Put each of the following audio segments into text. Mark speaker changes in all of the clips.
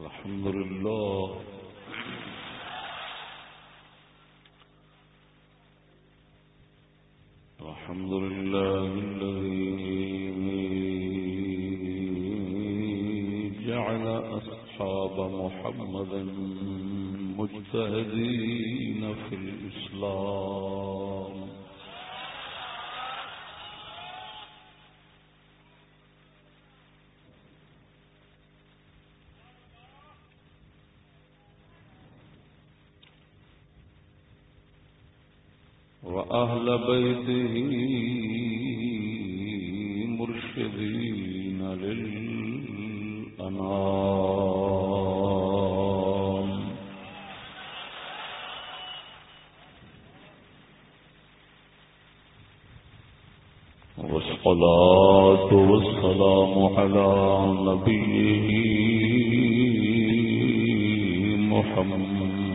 Speaker 1: الحمد لله. الحمد لله الذي جعل أصحاب محمد مجتهدين في الإسلام. بيته مرشدين للأنام والصلاة والسلام على نبيه محمد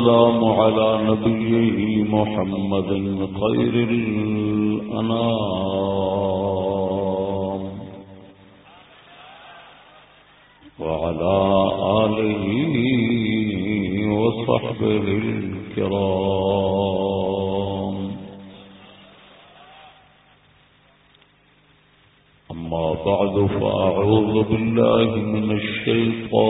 Speaker 1: والسلام على نبيه محمد خير الأنام. وعلى آله وصحبه الكرام. أما بعد فأعوذ بالله من الشيطان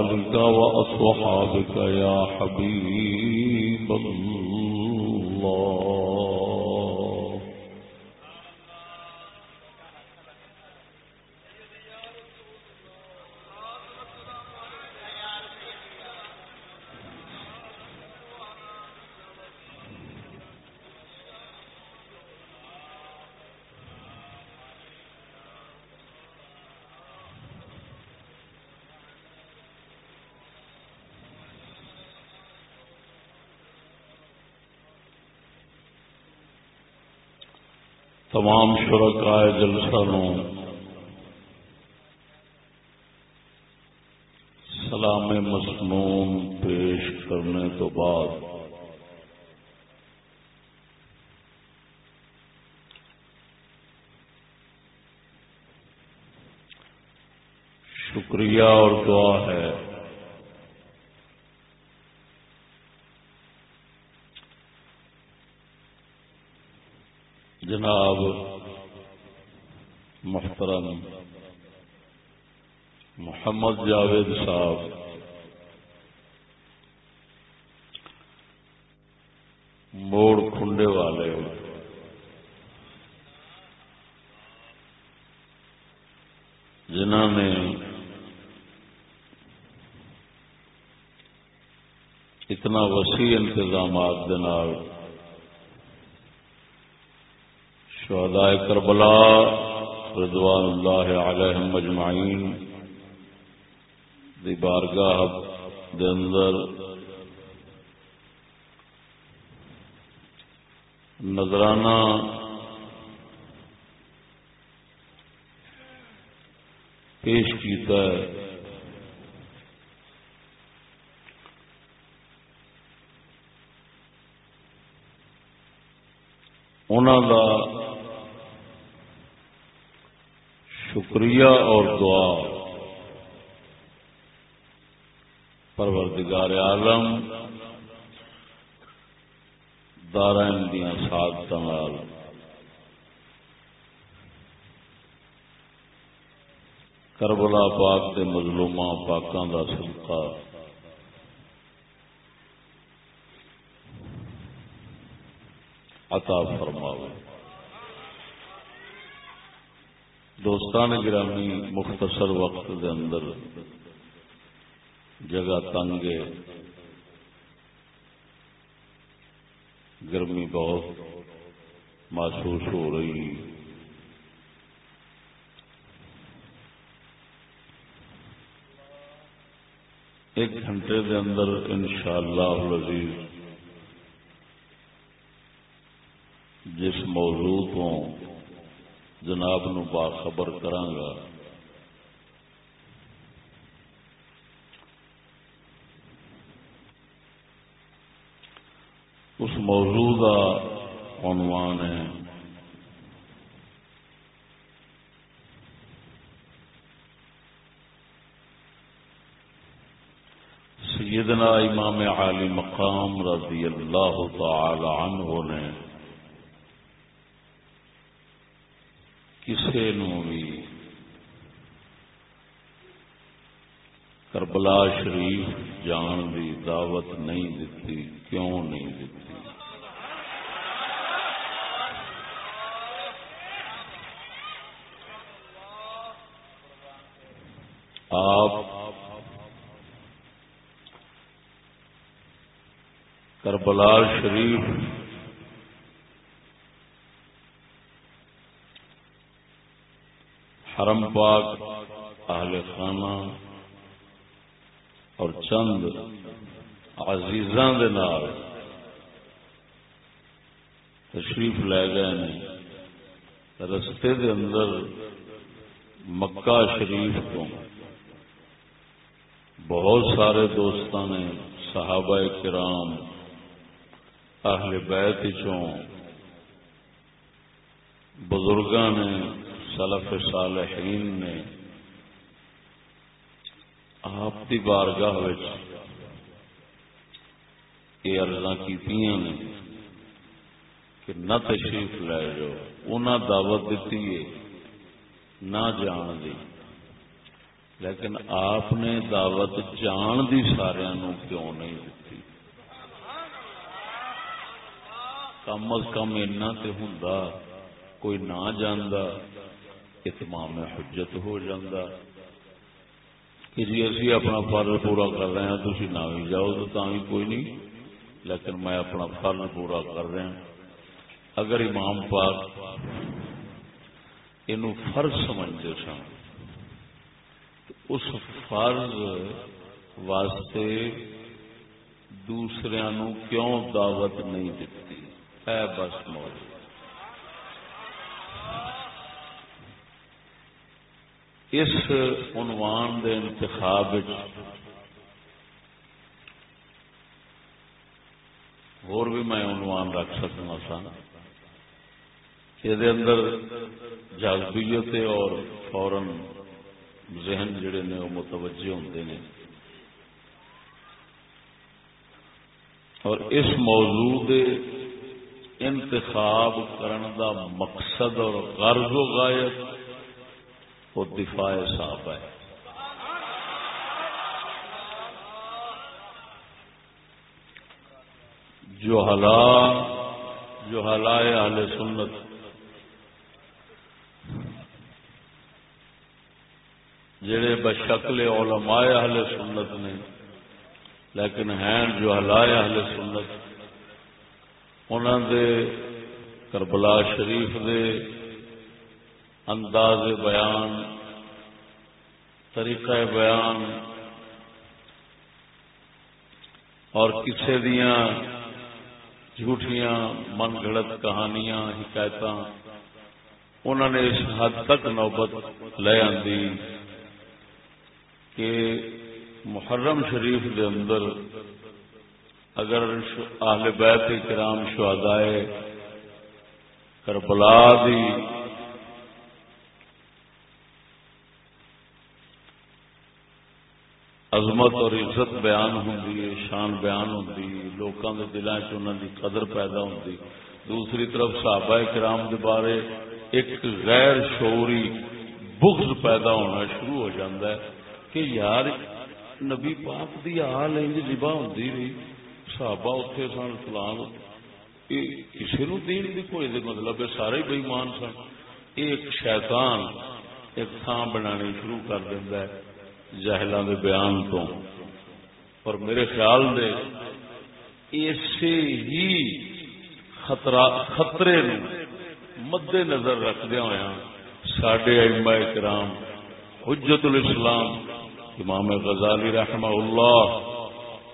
Speaker 1: آلك وأصحابك يا حبيب الله. تمام شرکائے جلسہ نو سلام مسنون پیش کرنے تو بعد شکریہ اور دعا ہے۔ جناب محترم محمد جاوید صاحب موڑ کھنڈے والے جنہوں نے اتنا وسیع انتظامات شہداء کربلا رضوان اللہ علیہ مجمعین دی بارگاہ دے اندر نظرانہ پیش کیتا ہے۔ انہوں کا شکریہ اور دعا۔ پروردگار عالم دارائن دیا سعادت کربلا پاک کے مظلومہ پاکوں کا سلکا عطا فرماوے۔ دوستان گرامی، مختصر وقت دے اندر جگہ تنگ گرمی بہت محسوس ہو رہی۔ ایک گھنٹے دے اندر انشاءاللہ العزیز جس موضوع کو جناب نو باخبر کرانگا اس موضوع کا عنوان ہے۔ سیدنا امام عالی مقام رضی اللہ تعالی عنہ نے کسی بھی کربلا شریف جان دی دعوت نہیں دیتی کیوں نہیں دیتی آپ کربلا شریف حرم پاک، اہل خانہ اور چند عزیزاں دے نال تشریف لے گئے نے رستے دے اندر مکہ شریف کو بہت سارے دوستوں نے، صحابہ کرام، اہل بیت چوں، بزرگاں نے سلف صالحین نے آپ کی بارگاہ یہ ارزاں کی نے کہ نہ تشریف لے جاؤ انہیں دعوت دیتی ہے نہ جان دی۔ لیکن آپ نے دعوت جان دی سارا کیوں نہیں دیتی کم از کم اینا تے ہوں کوئی نہ جانا اتمام حجت ہو جاتا کہ جی اسی اپنا فرض پورا کر رہے ہیں تھی نہ بھی جاؤ تو تا بھی کوئی نہیں۔ لیکن میں اپنا فرض پورا کر رہا اگر امام پاک یہ فرض سمجھتے سن اس فرض واسطے دوسرے نو کیوں دعوت نہیں دیتی ہے بس موجود اس عنوان دے انتخاب اور بھی میں عنوان رکھ سکتا سا یہ اندر جذبیت اور فورن ذہن جڑے نے وہ متوجہ ہوتے ہیں اور اس موضوع دے انتخاب کرن دا مقصد اور غرض و غایت وہ دفاع صاحب ہے۔ جو حلا جو حلائے اہل سنت۔ جڑے بشکل علماء اہل سنت نے، لیکن ہیں جو ہلائے اہل سنت۔ انہوں دے کربلا شریف دے انداز بیان، طریقہ بیان اور کسی دیا جھوٹیاں، من گڑت کہانیاں حکایت انہوں نے اس حد تک نوبت لے آندی کہ محرم شریف دے اندر اگر اہل بیت کرام شہدائے کربلا دی عظمت اور عزت بیان ہوں شان بیان ہوں لوگوں کے دلان چ قدر پیدا ہوں دوسری طرف صحابہ کرام کے بارے ایک غیر شعوری بغض پیدا ہونا شروع ہو جاتا ہے کہ یار، نبی پاک دی حال لبا ہوں رہی، صحابہ اتے سن، فلان کسی نو دین دی کوئی دے مطلب ہے، سارے بےمان سن۔ ایک شیطان ایک تھان بنانی شروع کر دینا ہے۔ جہلان دے بیان تو۔ اور میرے خیال دے اسی ہی خطرے نو مد نظر رکھدہ ہوا سڈے اما کرام، حجت الاسلام، امام غزالی رحمہ اللہ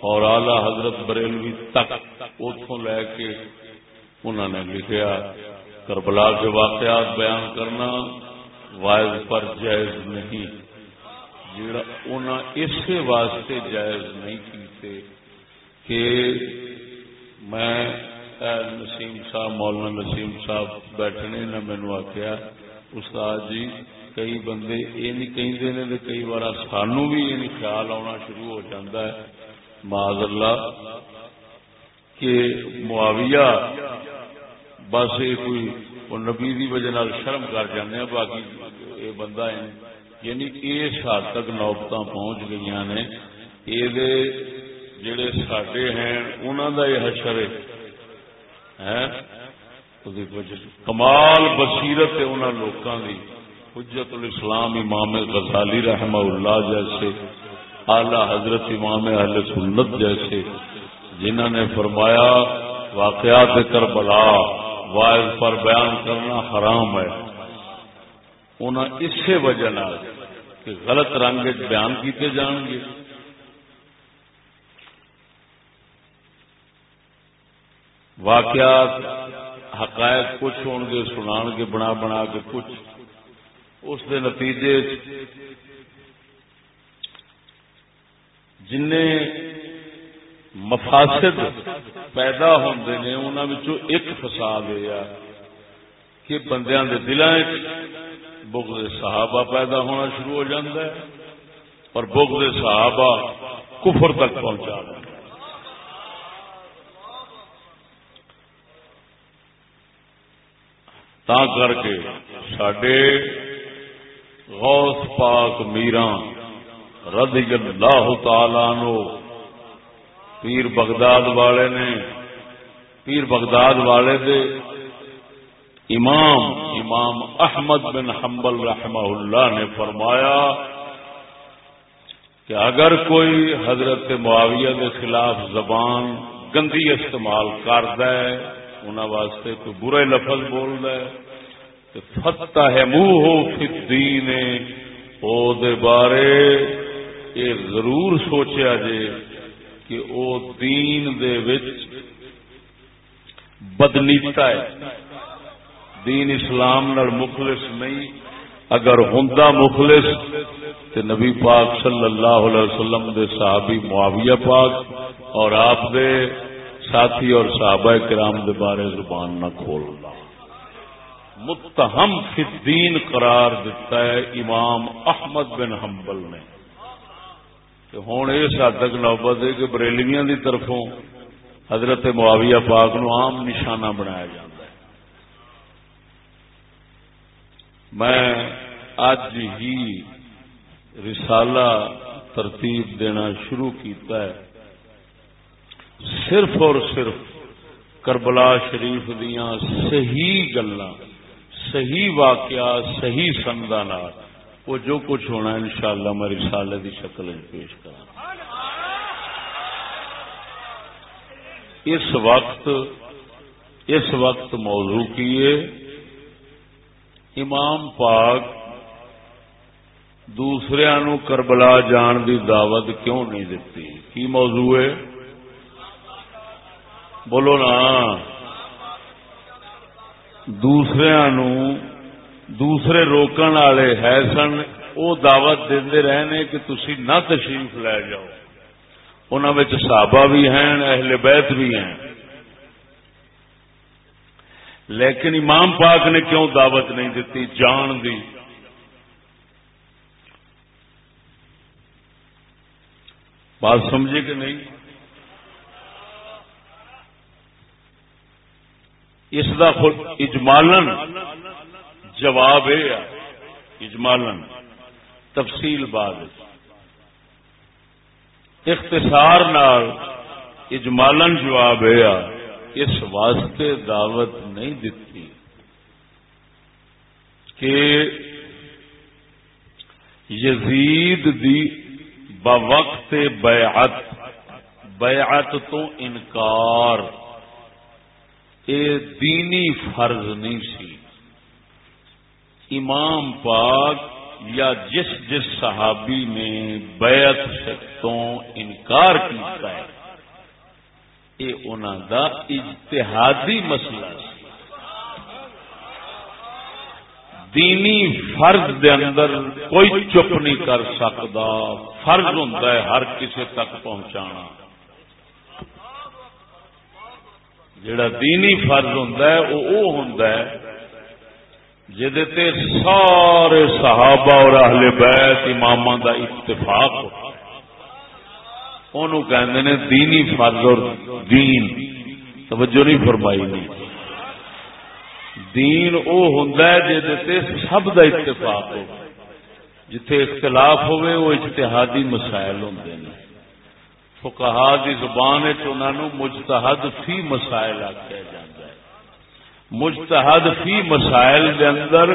Speaker 1: اور اعلی حضرت بریلوی تک اتوں لے کے انہوں نے لکھیا، کربلا کے واقعات بیان کرنا وائز پر جائز نہیں۔ جڑا انہیں اسی واسطے جائز نہیں کیتے کہ میں نسیم صاحب، مولانا نسیم صاحب بیٹھنے نے مینو آخیا استاد جی کئی بندے یہ نہیں کہیں کئی بار سانو بھی یہ خیال آنا شروع ہو جاتا ہے۔ معذ اللہ کہ معاویہ، بس یہ کوئی نبی دی وجہ شرم کر جانے باقی یہ بندہ ہے یعنی اس حد تک نوبت پہنچ گئی نے۔ یہ جڑے سڈے ہیں انہوں کا یہ حشر ہے۔ کمال بصیرت ہے انہوں لوگوں کی حجت الاسلام امام غزالی رحمہ اللہ جیسے، اعلی حضرت امام اہل سنت جیسے جنہوں نے فرمایا، واقعات کربلا وائز پر بیان کرنا حرام ہے۔ انہیں اسی وجہ کہ غلط رنگ بیان کیتے جان گے۔ واقعات، حقائق کچھ ہو گے سنا گے، بنا بنا کے کچھ۔ اس دے نتیجے جن مفاسد پیدا ہوتے ہیں انہوں ایک فساد ہوا کہ بندیاں دے دلان بغض صحابہ پیدا ہونا شروع ہو جاتا ہے اور بغض صحابہ کفر تک پہنچا ہے تا کر کے سڈے غوث پاک میران رضی اللہ تعالی نو پیر بغداد والے نے، پیر بغداد والے دے امام امام احمد بن حنبل رحمہ اللہ نے فرمایا کہ اگر کوئی حضرت معاویہ کے خلاف زبان گندی استعمال کرد واسطے کوئی برے لفظ بول فتح ہے منہ ہو فدی نے بارے یہ ضرور سوچیا جے کہ او دین دے وچ بدنیتا ہے۔ دین اسلام نال مخلص نہیں، اگر ہوندا مخلص، تے نبی پاک صلی اللہ علیہ وسلم دے صحابی معاویہ پاک اور آپ دے ساتھی اور صحابہ کرام دے بارے زبان نہ کھولنا متہم فی الدین قرار دیتا ہے امام احمد بن حنبل نے۔ ہوں اس حد تک نوبت ہے کہ بریلویاں دی طرفوں حضرت معاویہ پاک نو عام نشانہ بنایا جاتا ہے میں اج ہی رسالہ ترتیب دینا شروع کیتا ہے۔ صرف اور صرف کربلا شریف دیاں صحیح گلا صحیح واقعات صحیح سندا وہ جو کچھ ہونا ان شاء اللہ میں رسالے کی شکل پیش کرا اس وقت اس وقت موضوع کیے امام پاک دوسرے نو کربلا جان دی دعوت کیوں نہیں دیتی؟ کی موضوع ہے؟ بولو نا۔ دوسرے نو دوسرے روکن والے ہے سن وہ دعوت دے رہے کہ تسی نہ تشریف لے جاؤ۔ ان صحابہ بھی ہیں، اہل بیت بھی ہیں۔ لیکن امام پاک نے کیوں دعوت نہیں دیتی؟ جان دی۔ بات سمجھے کہ نہیں؟ اس کا خود اجمالن جواب ہے۔ اجمالن۔ تفصیل بعد۔ اختصار نال اجمالن جواب ہے۔ اس واسطے دعوت نہیں دیتی کہ یزید دی بوقت بیعت بیعت تو انکار، اے دینی فرض نہیں سی۔ امام پاک یا جس جس صحابی نے بیعت تو انکار کیتا ہے۔ یہ انہوں دا اجتہادی مسئلہ سی دینی فرض دے اندر کوئی چپ نہیں کر سکتا۔ فرض ہوں ہر کسی تک پہنچانا۔ جڑا دینی فرض ہوں وہ ہوں جہد سارے صحابہ اور اہل بیت امام دا اتفاق انہوں کہندے نے دینی فرض اور دین۔ توجہ نہیں فرمائی نہیں دین او ہوں جہد سب دا اتفاق ہو۔ جتھے اختلاف ہوئے وہ اجتہادی مسائل ہوں فکہ دی زبان چنہوں مجتہد فی مسائل آخیا جائے مجتہد فی مسائل دے اندر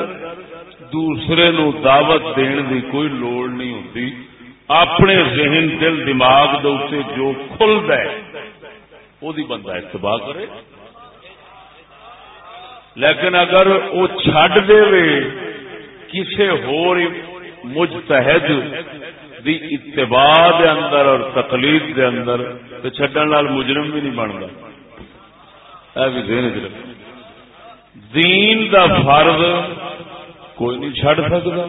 Speaker 1: دوسرے نو دعوت دین دی کوئی لوڑ نہیں ہوتی اپنے ذہن دل دماغ دے جو کھل دے وہ بندہ اتباع کرے۔ لیکن اگر وہ چڈ دے کسی ہو دی اتباع دے اندر اور تقلید دے اندر تو چڈن مجرم بھی نہیں بنتا بھی ذہن چ دین دا فرض کوئی نہیں چڈ سکتا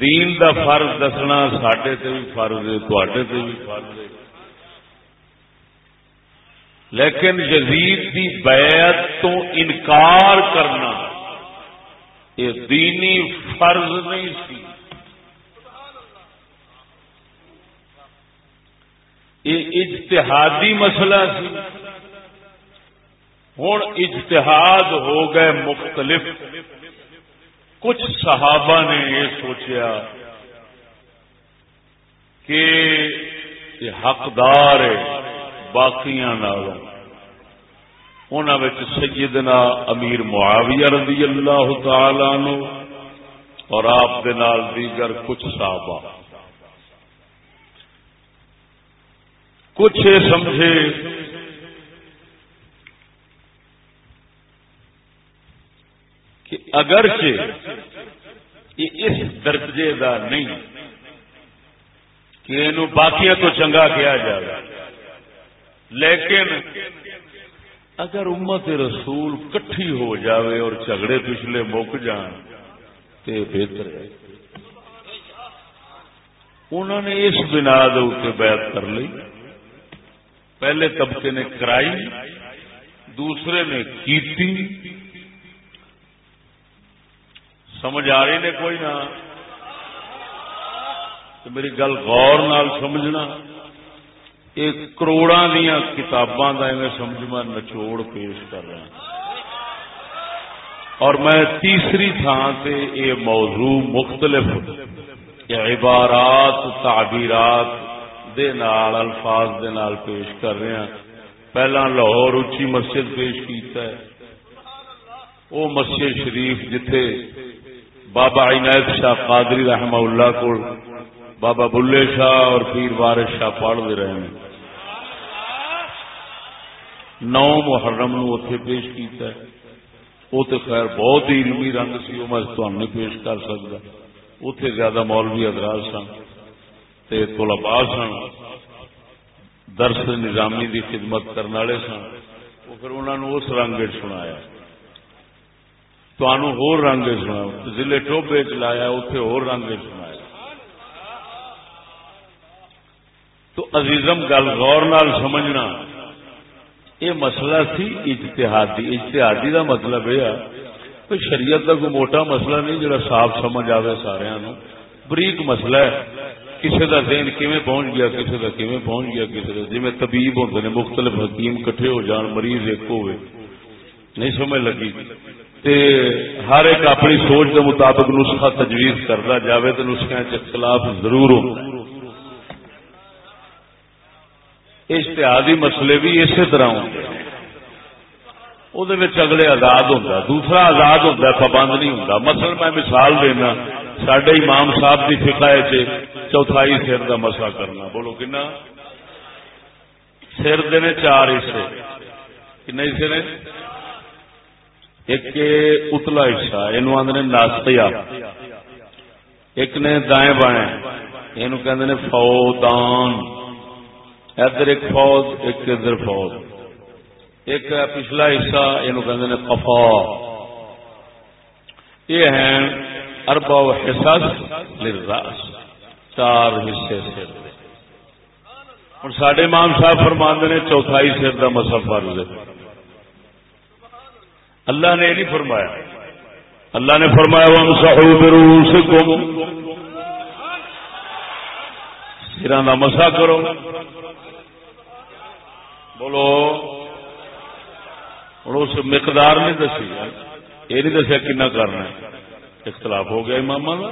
Speaker 1: دین دا فرض دسنا سڈے تے بھی فرض ہے تے بھی فرض ہے۔ لیکن یزید دی بیعت تو انکار کرنا، یہ دینی فرض نہیں سی۔ یہ اجتہادی مسئلہ سی۔ ہوں اجتہاد ہو گئے مختلف۔ کچھ صحابہ نے یہ سوچیا کہ یہ حقدار ہے باقی سیدنا امیر معاویہ رضی اللہ تعالی نو اور آپ دے نال دیگر کچھ صحابہ۔ کچھ سمجھے کہ اگرچہ یہ اس درجے کا نہیں کہ باقی تو چنگا کیا جائے لیکن اگر امت رسول کٹھی ہو جاوے اور جھگڑے پچھلے مک جان تو بہتر ہے۔ انہوں نے اس بنا دے بیعت کر لی۔ پہلے طبقے نے کرائی، دوسرے نے کیتی۔ سمجھ آ رہی نے کوئی نہ۔ میری گل غور نال سمجھنا۔ ایک کروڑا دیا کتاباں کا سمجھ میں نچوڑ پیش کر رہا اور میں تیسری تھان سے یہ موضوع مختلف عبارات، تعبیرات دے نال، الفاظ دے نال پیش کر رہے ہیں پہلا لاہور اچھی مسجد پیش کیتا ہے۔ وہ مسجد شریف جتھے بابا عنایت شاہ قادری رحمہ اللہ کو بابا بلے شاہ اور پیر وارث شاہ پڑھ دے رہے ہیں۔ نو محرم نو اتے پیش کیتا ہے۔ وہ تو خیر بہت ہی علمی رنگ سی وہ میں تمہیں پیش کر سکتا اتے زیادہ مولوی ادراج سن طلباء سن، درس نظامی دی خدمت کرنے والے سن۔ وہ پھر انہوں نے اس رنگ سنایا۔ تمہوں ہو رنگ سنا ضلع ٹوبے چلایا اتے ہو رنگ سنایا تو عزیزم، گل غور نال سمجھنا۔ یہ مسئلہ سی اجتہادی۔ اجتہادی دا مطلب یہ ہے شریعت کا کوئی موٹا مسئلہ نہیں جڑا صاف سمجھ آئے سارا بریک مسئلہ ہے۔ کسی کا ذہن کیویں پہنچ گیا کسی کا کیویں پہنچ گیا کسی کا جی طبیب ہوتے ہیں مختلف حکیم کٹھے ہو جان، مریض ایک ہوئے نہیں سمجھ لگی۔ تے ہر ایک اپنی سوچ کے مطابق نسخہ تجویز کرتا جاوے تو نسخے اختلاف ضرور ہوتا ہے۔ اشتہادی مسئلے بھی اسی طرح ہوتے ہیں وہ اگلے آزاد ہوتا دوسرا آزاد ہوتا پابند نہیں ہوتا مسل میں مثال دینا سڈے امام صاحب کی فکا چوتھائی سر کا مسئلہ کرنا۔ بولو کنا؟ سر دینے چار حصے۔ کن حصے نے؟ ایک اتلا حصہ یہ آدھے ناستیا۔ ایک نے دائیں بائیں یہ کہ فودان ادھر ایک فوج ایک ادھر فوج ایک پچھلا حصہ یہ کہ کفا یہ ہیں اربا حصص للراس چار حصے سر۔ اور سڈے امام صاحب فرماند نے چوتھائی سر کا مسا فرض ہے۔ اللہ نے یہ نہیں فرمایا۔ اللہ نے فرمایا وہ سہو بروس گم سرا کا مسا کرو۔ بولو ہوں اس مقدار نہیں دسی۔ یہ نہیں دسیا کنا کرنا اختلاف ہو گیا امام کا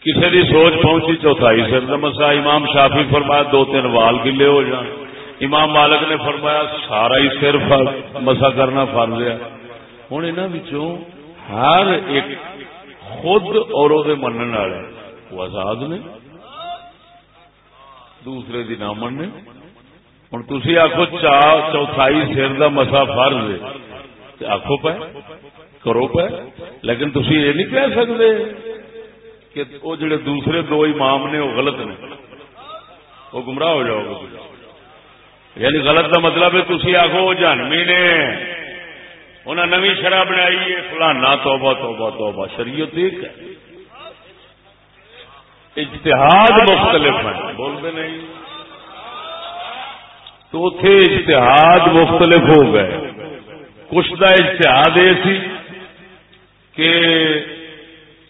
Speaker 1: کسی کی سوچ پہنچی، چوتھائی سر کا مسا۔ امام شافی فرمایا، دو تین وال گلے ہو جان۔ امام مالک نے فرمایا، سارا ہی سر مسا کرنا فرض ہے۔ ہوں انہوں ہر ایک خود اور من والے۔ وہ آزاد نے، دوسرے دی نہ مننے۔ ہوں تھی آخو چار، چوتھائی سر کا مسا فرض آخو پہ کرو پہ لیکن تھی یہ نہیں کہہ سکتے کہ وہ جڑے دوسرے دو امام نے، وہ غلط نے۔ وہ گمراہ ہو جاؤ گے۔ یعنی غلط کا مطلب ہے تھی آخو جانوی نے انہیں نو شرح بنائی ہے، فلانا توبہ توبہ توبہ، شریعت ایک ہے۔ اجتہاد مختلف ہیں۔ بولتے نہیں۔ تو اتے اشتہاد مختلف ہو گئے۔ کچھ کا اشتہاد یہ سی کہ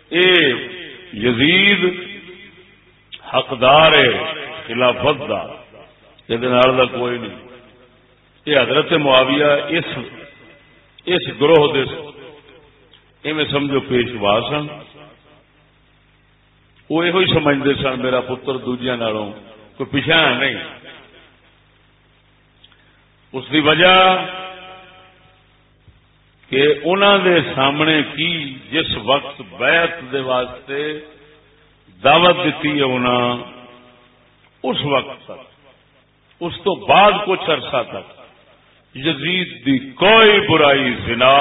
Speaker 1: اے یزید حقدار ہے خلافت کا یہ کوئی نہیں یہ حضرت معاویہ اس اس گروہ دے ایویں سمجھو پیشوا سن وہ یہ سمجھتے سن میرا پتر دوجیا نالوں کوئی پیچھا نہیں اس کی وجہ کہ انہوں دے سامنے کی جس وقت بیعت دے واسطے دعوت دیتی ہے انہوں اس وقت تک اس تو بعد کچھ عرصہ تک۔ یزید دی کوئی برائی، زنا،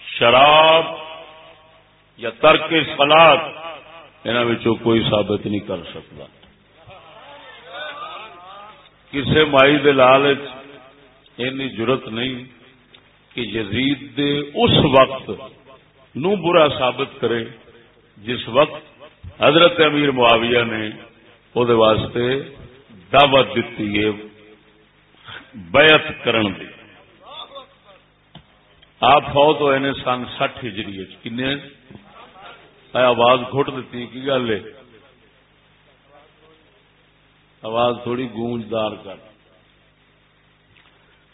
Speaker 1: شراب یا ترک سلاد انہوں کوئی ثابت نہیں کر سکتا۔ کسی مائی دلال اینی ضرورت نہیں کہ یزید دے اس وقت نو برا ثابت کرے، جس وقت حضرت امیر معاویہ نے وہ واسطے دعوت دیتی ہے، بیعت کرن دی۔ آپ فوت ہوئے نے سن سٹھ ہجری کن آواز گھٹ دیتی کی گل ہے؟ آواز تھوڑی گونجدار کر۔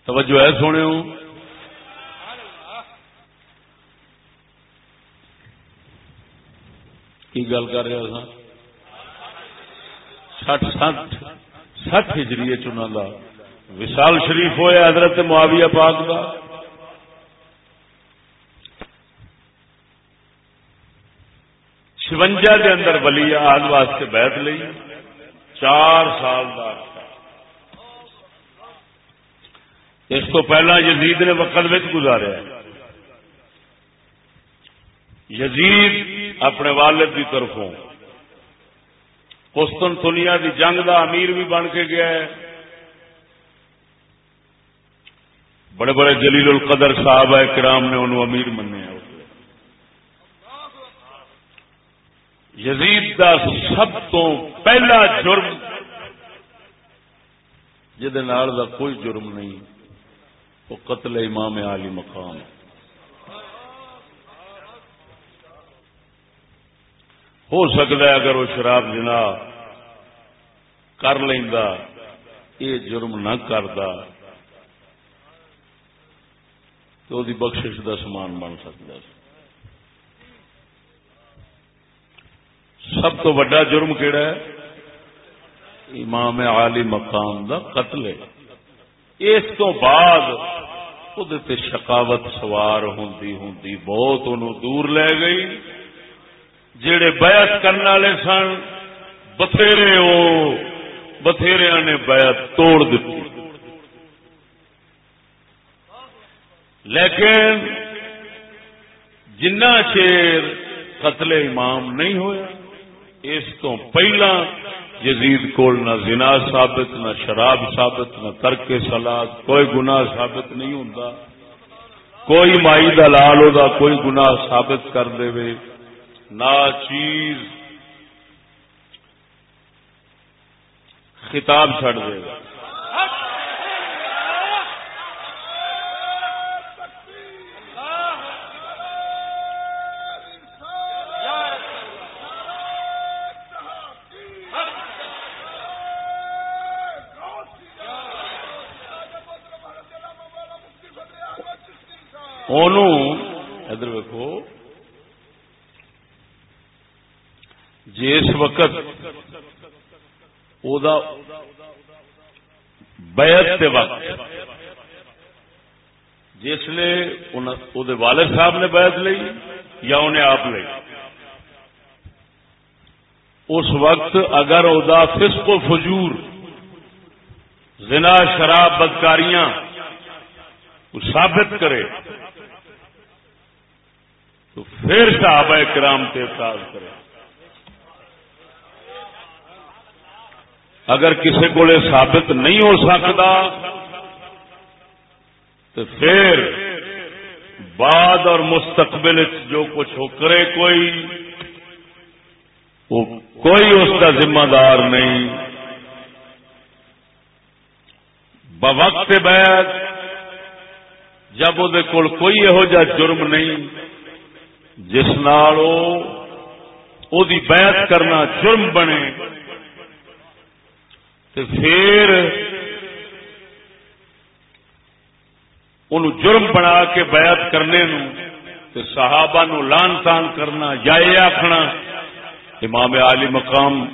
Speaker 1: توجہ ہے سونے ہوں کی گل کر رہے سٹھ سٹھ۔ سٹھ ہجری چنا کا وشال شریف ہوئے حضرت معاویہ پاک کا چونجا کے اندر ولی آگ واسطے بیٹھ لی چار سال کا اس کو پہلا یزید نے وقت گزارا یزید اپنے والد کی طرفوں۔ قسطن دنیا کی جنگ دا امیر بھی بن کے گیا ہے۔ بڑے بڑے جلیل القدر صاحب ہے کرام نے انہوں امیر منیا یزید دا سب تو پہلا جرم دا کوئی جرم نہیں، وہ قتل امام علی مقام۔ ہے ہو سکتا ہے اگر وہ شراب جنا کر لینا یہ جرم نہ کرتا تو وہ بخش کا سامان بن سکتا سب تو وا جرم کہڑا ہے؟ امام عالی مقام دا قتل ہے۔ اس تو بعد وہ شکاوت سوار ہوں ہوں بہت انہوں دور لے گئی۔ جڑے بیعت کرنے والے سن، بتھیرے وہ بتھیرے نے بیعت توڑ دیتی۔ لیکن جنہ چیر قتل امام نہیں ہوا اس تو پہلا یزید کول نہ زنا ثابت، نہ شراب ثابت، نہ ترک سلاد، کوئی گناہ ثابت نہیں ہوں کوئی مائی دلال ہو کوئی گناہ ثابت کر دے نہ چیز خطاب چڑ دے گا۔ ادھر ویکو جی، جس وقت بیعت وقت، جس نے والد صاحب نے بیعت لی یا انہیں آپ لی اس وقت اگر ادا فسق و فجور، زنا، شراب، بدکاریاں ثابت کرے، تو پھر صحابہ کرام سے اعتراض کرے۔ اگر کسی کو ثابت نہیں ہو سکتا، تو پھر بعد اور مستقبل جو کچھ ہو کرے کوئی، وہ کوئی اس کا ذمہ دار نہیں۔ بوقت بیت جب وہ کوئی یہو جا جرم نہیں، جس نال وہ بیعت کرنا جرم بنے۔ تو پھر ان جرم بنا کے بیعت کرنے نو تو صحابہ نو لان تان کرنا یا یہ آخنا امام علی مقام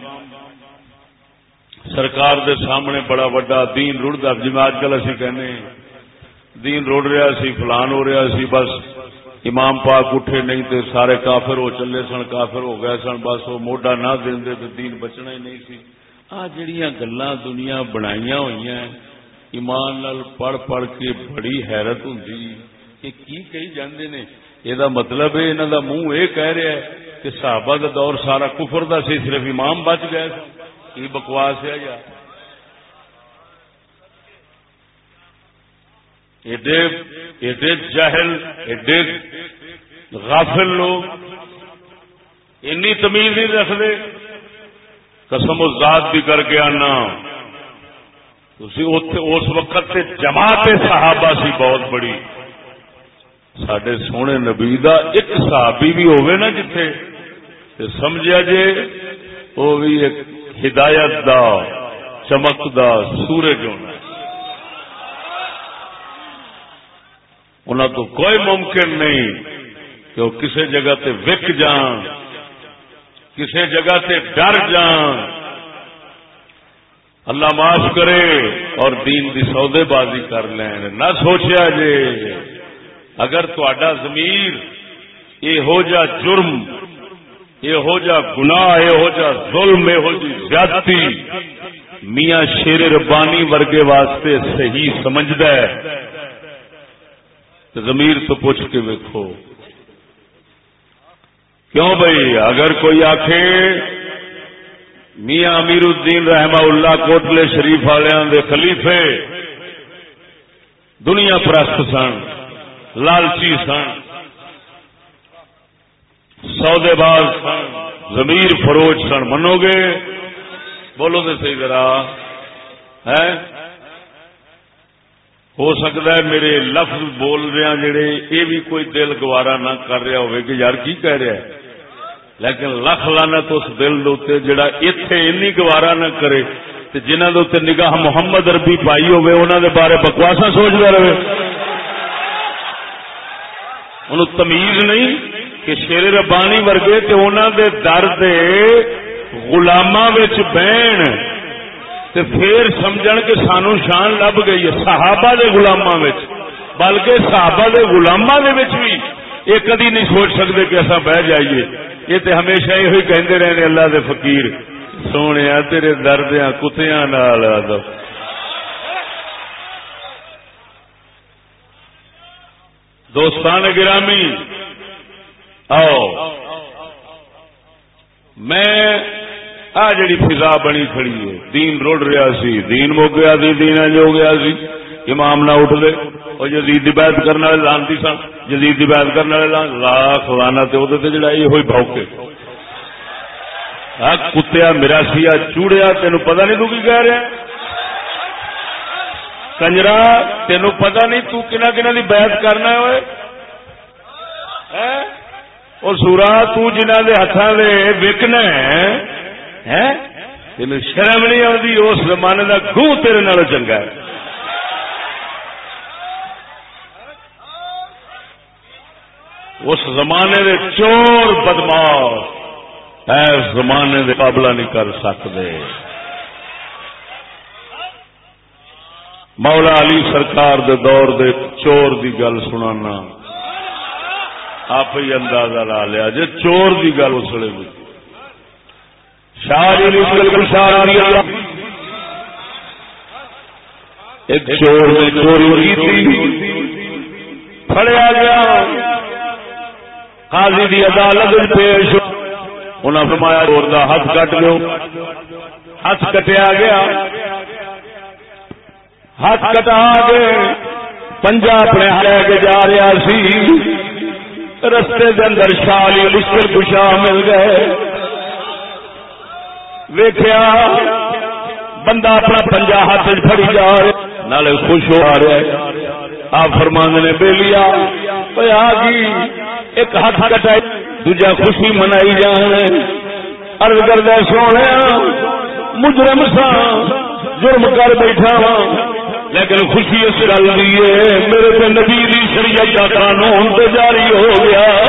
Speaker 1: سرکار دے سامنے بڑا وڈا دین رڑتا جی میں اج کل اسی کہنے دین روڑ رہا سی، فلان ہو رہا سی، بس امام پاک اٹھے نہیں تے سارے کافر ہو چلے سن، کافر ہو گئے سن، بس وہ موڈا نہ دے تو دین بچنا ہی نہیں سی۔ آ جڑیاں گلا دنیا بنایا ہوئی ایمان نال پڑھ پڑھ کے بڑی حیرت ہوں یہ کی کہی جاندے نے؟ یہ مطلب ہے انہوں دا منہ یہ کہہ رہا ہے کہ صحابہ دا دور سارا کفر دا سی، صرف امام بچ گئے یہ بکواس ہے یا؟ ایڈے ایڈے جہل، ایڈے غافل لوگ، اینی تمیز نہیں رکھتے۔ قسم ذات بھی کر کے آنا۔ اس وقت سے جماعت صحابہ سی بہت بڑی۔ سڈے سونے نبی دا ایک صحابی بھی ہوئے نا جتھے۔ سمجھا جے وہ بھی ایک ہدایت دا، چمک دا سورج ہونا۔ انہوں تو کوئی ممکن نہیں کہ وہ کسی جگہ تے وک جان۔ کسی جگہ تے ڈر جان۔ اللہ معاف کرے اور دین دی سودے بازی کر لین۔ نہ سوچیا جے۔ اگر تا ضمیر یہ ہو جا جرم یہو جا گناہ یہو جا ظلم یہو جی زیادتی، میاں شیر ربانی ورگے واسطے صحیح سمجھدا ہے۔ ضمیر تو پوچھ کے ویکھو۔ کیوں بھائی؟ اگر کوئی آخے میاں امیر الدین رحمہ اللہ کوٹلے شریف والوں دے خلیفے، دنیا پرست سن، لالچی سن، سودے باز سن زمیر فروج سن، منو گے؟ بولو تو صحیح ذرا ہے ہو سکتا ہے میرے لفظ بول رہے جڑے، یہ بھی کوئی دل گوارا نہ کر رہا ہوئے کہ یار کی کہہ رہا ہے؟ لیکن لکھ لانا تو اس دل دے جڑا اتے این گوارا نہ کرے جنہ دے نگاہ محمد اربی پائی ہوئے انہوں دے بارے بکواسا سوچتا رہے۔ ان تمیز نہیں کہ شیر ربانی ورگے تے انہوں دے در دے گلاما بہن تے پھر سمجھ کے سانو شان لب گئی ہے صحابہ دے گلاما بلکہ صحابہ دے گلاما بھی۔ یہ کدی نہیں سوچ سکتے کہ اصا بہ جائیے۔ یہ تے ہمیشہ یہ کہتے رہے اللہ دے فقیر، سونے تیرے دردیا کتیا نال دوستان گرامی، آؤ، میں آ جڑی فضا بنی کھڑی ہے، دین روڑ رہا سی، دین مو گیا سی دین اج ہو گیا سی، امام نہ اٹھ دے۔ اور جدید دی بیعت کرنے والے لانتی سن۔ جدید دی بیعت کرنے والے لاکھ لانا تے او تے جڑا یہ ہوئی بھوکے۔ ہاں، کتیا میرا سیا چوڑیا تین پتا نہیں تو کی کہہ رہا کنجرا تین پتا نہیں تو کنا کنا دی بیعت کرنا ہوئے ہاں، اور سورا تنا دے ہاتھوں دے وکنا ہاں، تین شرم نہیں آتی اس زمانے کا گو تیرے نال چنگا ہے۔ اس زمانے دے چور بدماش زمانے دے قابلہ نہیں کر سکتے۔ مولا علی سرکار دے دور دے چور دی گل سنانا۔ آپ ہی اندازہ لا لیا جی چور دی گل اسلے بھی۔ ایک چور نے چوری کی گیا۔ قاضی دی عدالت پیش انہیں فرمایا چور کا ہاتھ کٹ لو ہاتھ کٹیا گیا۔ ہاتھ کٹا کے پنجا اپنے لے کے جا رہا سی۔ رستے کے اندر شالی مشکل کشا مل گئے۔ ویخیا بندہ اپنا پنجا ہاتھ فری جا رہا نالے خوش ہو آ رہا آپ فرماند نے بے لیا آ گئی۔ ایک ہاتھ کٹائی دوجا خوشی منائی جان ارد کردہ سونے، مجرم سا، جرم کر بیٹھا وا۔ لیکن خوشی اس گل کی ہے، میرے پہ نبی شریعت کا قانون تو جاری ہو گیا۔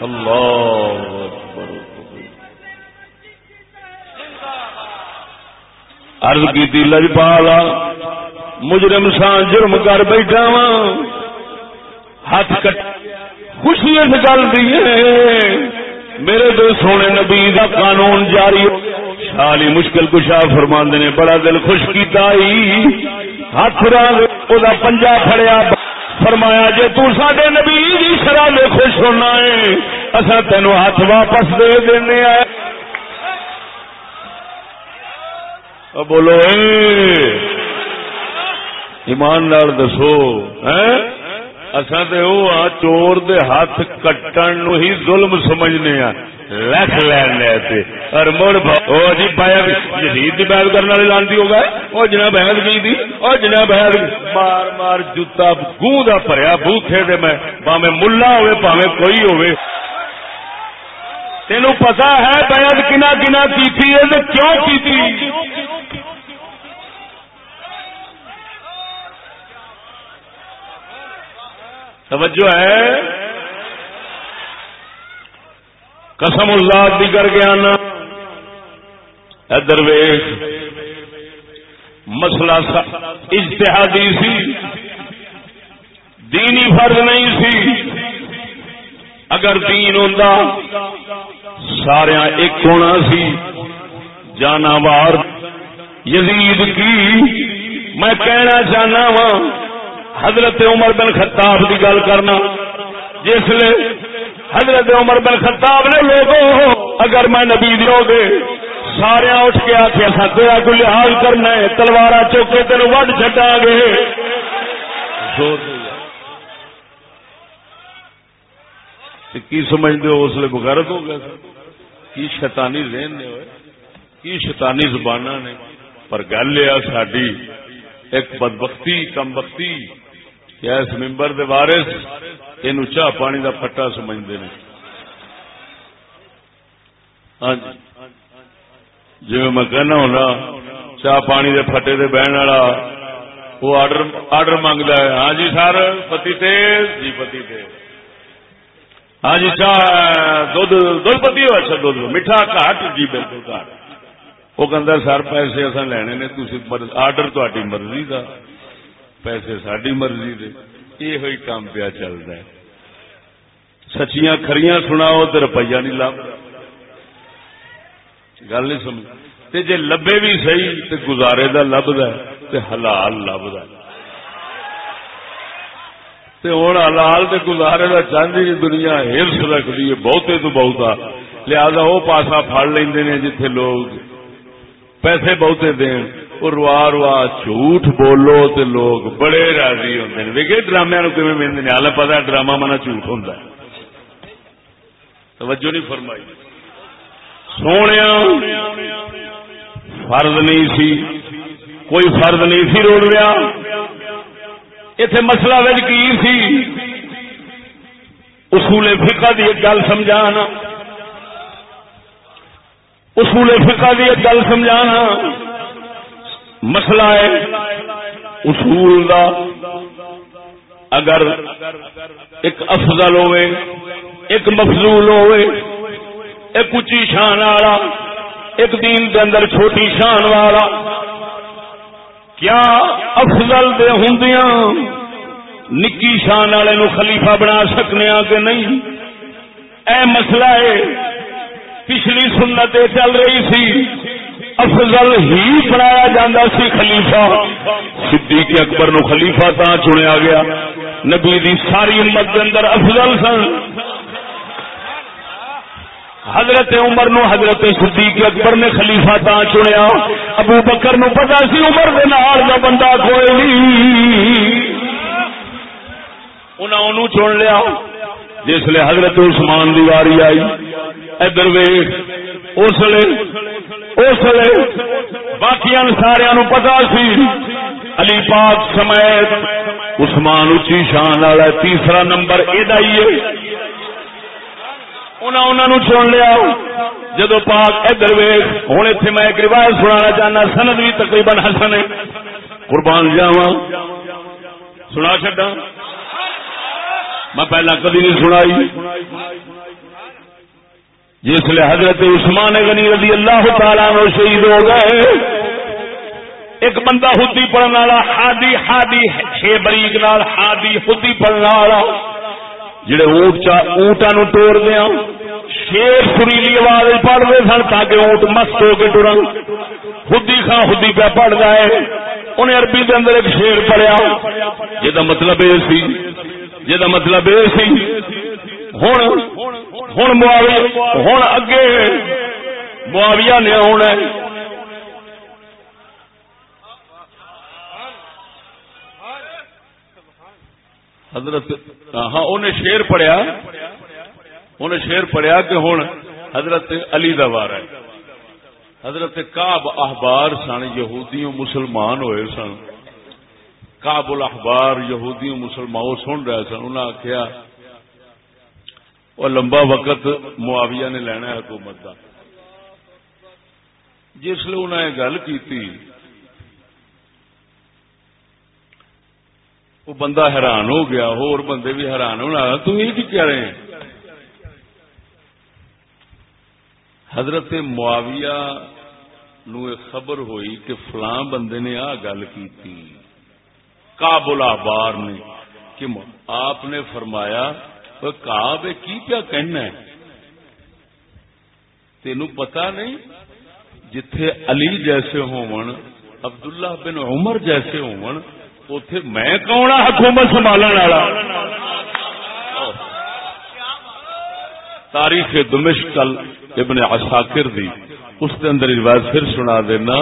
Speaker 1: اللہ اکبر. ارد کی لجپالا جی مجرم سان جرم کر بیٹھا وا ہاتھ کٹ خوشی اس گل دی میرے دل سونے نبی دا قانون جاری شالی مشکل کشا فرماند نے، بڑا دل خوش کیتا ہاتھ دا پنجا پھڑیا۔ فرمایا، جے تو ساڈے نبی دی شرح میں خوش ہونا ہے اصا تینو ہاتھ واپس دے دینے بولو، اے! ایمان نال دسو ہاں؟ اصا تو وہ ہاں چور دے ہاتھ کٹن نو ہی ظلم سمجھنے ہاں لکھ لینا اور مڑ جی پایا جدید کی بیل کرنے والے لانتی ہو گئے۔ وہ جنا بحث گئی تھی اور جنا بحث مار مار جوتا گوں کا پریا بوتھے دے میں۔ پاوے ملا ہوئے پاوے کوئی ہوئے۔ تینوں پتا ہے بیعت کنا کنا کی تھی کیوں کی توجہ ہے؟ قسم اللہ دی کر کے آنا۔ درویش، مسئلہ اجتہادی سی۔ دینی فرض نہیں سی۔ اگر دین ہوں سارا ایک ہونا سی۔ جانا بار یزید کی، میں کہنا چاہنا وا حضرت عمر بن خطاب کی گل کرنا۔ جس لیے حضرت عمر بن خطاب نے لوگوں اگر میں نبی دو گے سارے اٹھ کے آخیا سا کو لحاظ کرنا ہے تلوار چوکے تین وڈ چڈا گے کی سمجھتے ہو؟ اس لیے بغیرت ہو گیا کی شیطانی ذہن نے ہوئے، کی شیطانی زبان نے۔ پر گل یہ ساری ایک بدبختی کم بختی کیا اس ممبر دے وارث یہ چاہ پانی دا پٹا سمجھتے ہیں ہاں جی۔ میں کہنا ہونا، چاہ پانی دے پھٹے دے بہن والا، وہ آرڈر آرڈر منگتا ہے۔ ہاں جی سر، پتی تیز۔ جی پتی تیز۔ ہاں جی چاہ دھد دھد پتی ہو اچھا دھد میٹھا گھٹ جی بالکل گھٹ وہ کہ سر، پیسے اصل لینے نے آرڈر تاری مرضی کا پیسے ساری مرضی دے۔ یہ ہوئی کام پیا چلتا ہے۔ سچیاں کھریاں سناؤ تو روپیہ نہیں لب گل نہیں سمجھ۔ جی لبے بھی صحیح تو گزارے کا لبد حلال لبد ہوں حلال تے گزارے کا چاہیے دنیا ہرس رکھتی ہے، بہتے تو بہتا۔ لہذا وہ پاسا فڑ لے جتھے لوگ پیسے بہتے دین۔ روا روا جھوٹ بولو تے لوگ بڑے راضی ہوتے ہیں دیکھے ڈرامے نو کم ملتے ہیں ہال پتا ڈرامہ منا جھوٹ ہوں توجہ نہیں فرمائی۔ سونے فرض نہیں سی، کوئی فرض نہیں سی روڑ رہا۔ اتے مسئلہ وج کی سی؟ اصول فقہ دی ایک گل سمجھانا۔ اصول فقہ دی ایک گل سمجھانا۔ مسئلہ ہے، اصول دا۔ اگر ایک افضل ہوئے، ایک مفضول ہوئے، ایک اچھی شان والا، ایک دین کے اندر چھوٹی شان والا، کیا افضل دے ہوں نکی شان والے نو خلیفہ بنا سکنے کہ نہیں؟ اے مسئلہ ہے، پچھلی سنت چل رہی سی۔ افضل ہی بنایا جاتا سی خلیفہ۔ صدیق اکبر نو خلیفہ تا چنیا گیا۔ نبی دی ساری امت کے اندر افضل سن۔ حضرت عمر نو حضرت صدیق اکبر نے خلیفہ تا چنیا۔ ابو بکر نو پتا سی عمر دے نال دا بندہ کوئی نہیں۔ انہوں چن لیا۔ جس لیے حضرت عثمان دی واری آئی۔ ادھر ویخ اس لیے اس لیے باقی سارا نو پتا سی۔ علی پاک سمیت عثمان اچھی شان والا تیسرا نمبر یہ چن لیا۔ جدو پاک ادھر ویخ ہوں اتنے میں ایک روایت سنا چاہنا، سند بھی تقریباً حسن ہے۔ قربان جاوا سنا چڈا میں پہلا کدی نہیں سنائی۔ جس لیے حضرت عثمان غنی رضی اللہ تعالیٰ نو شہید ہو گئے، ایک بندہ ہدی پڑھنے والا، ہادی ہادی ہے بریک نال ہادی، ہدی پڑھنے والا، جڑے اونٹ اونٹا نو توڑ دیا شیر سریلی آواز پڑھتے سن تاکہ اونٹ مست ہو کے ٹرن۔ خودی خاں خودی پہ پڑھ جائے انہیں عربی کے اندر ایک شیر پڑیا یہ مطلب یہ سی یہ مطلب یہ سی ہوں ہوں معاویہ ہوں اگے معاویہ نے آنا حضرت ہاں انہیں شیر پڑیا انہیں شیر پڑیا کہ ہوں حضرت علی دا وار ہے۔ حضرت کاب احبار سن، یہودیوں مسلمان ہوئے سن۔ کاب الاحبار یہودیوں مسلمانوں سن رہے سن انہیں آخیا وہ لمبا وقت معاویہ نے لینا ہے حکومت کا جس لیے انہیں گل کی وہ بندہ حیران ہو گیا اور بندے بھی حیران ہونا، تم یہ کہہ رہے ہیں؟ حضرت معاویہ نو خبر ہوئی کہ فلاں بندے نے آ گل کی کابل اخبار نے کہ آپ نے فرمایا کاب کی پیا کہنا ہے؟ تینو پتا نہیں، جتھے علی جیسے ہون، عبداللہ بن عمر جیسے ہون اتے میں کون حکومت سنبھالنے والا؟ تاریخ دمشکل ابن عساکر دی، اس کے اندر روایت پھر سنا دینا۔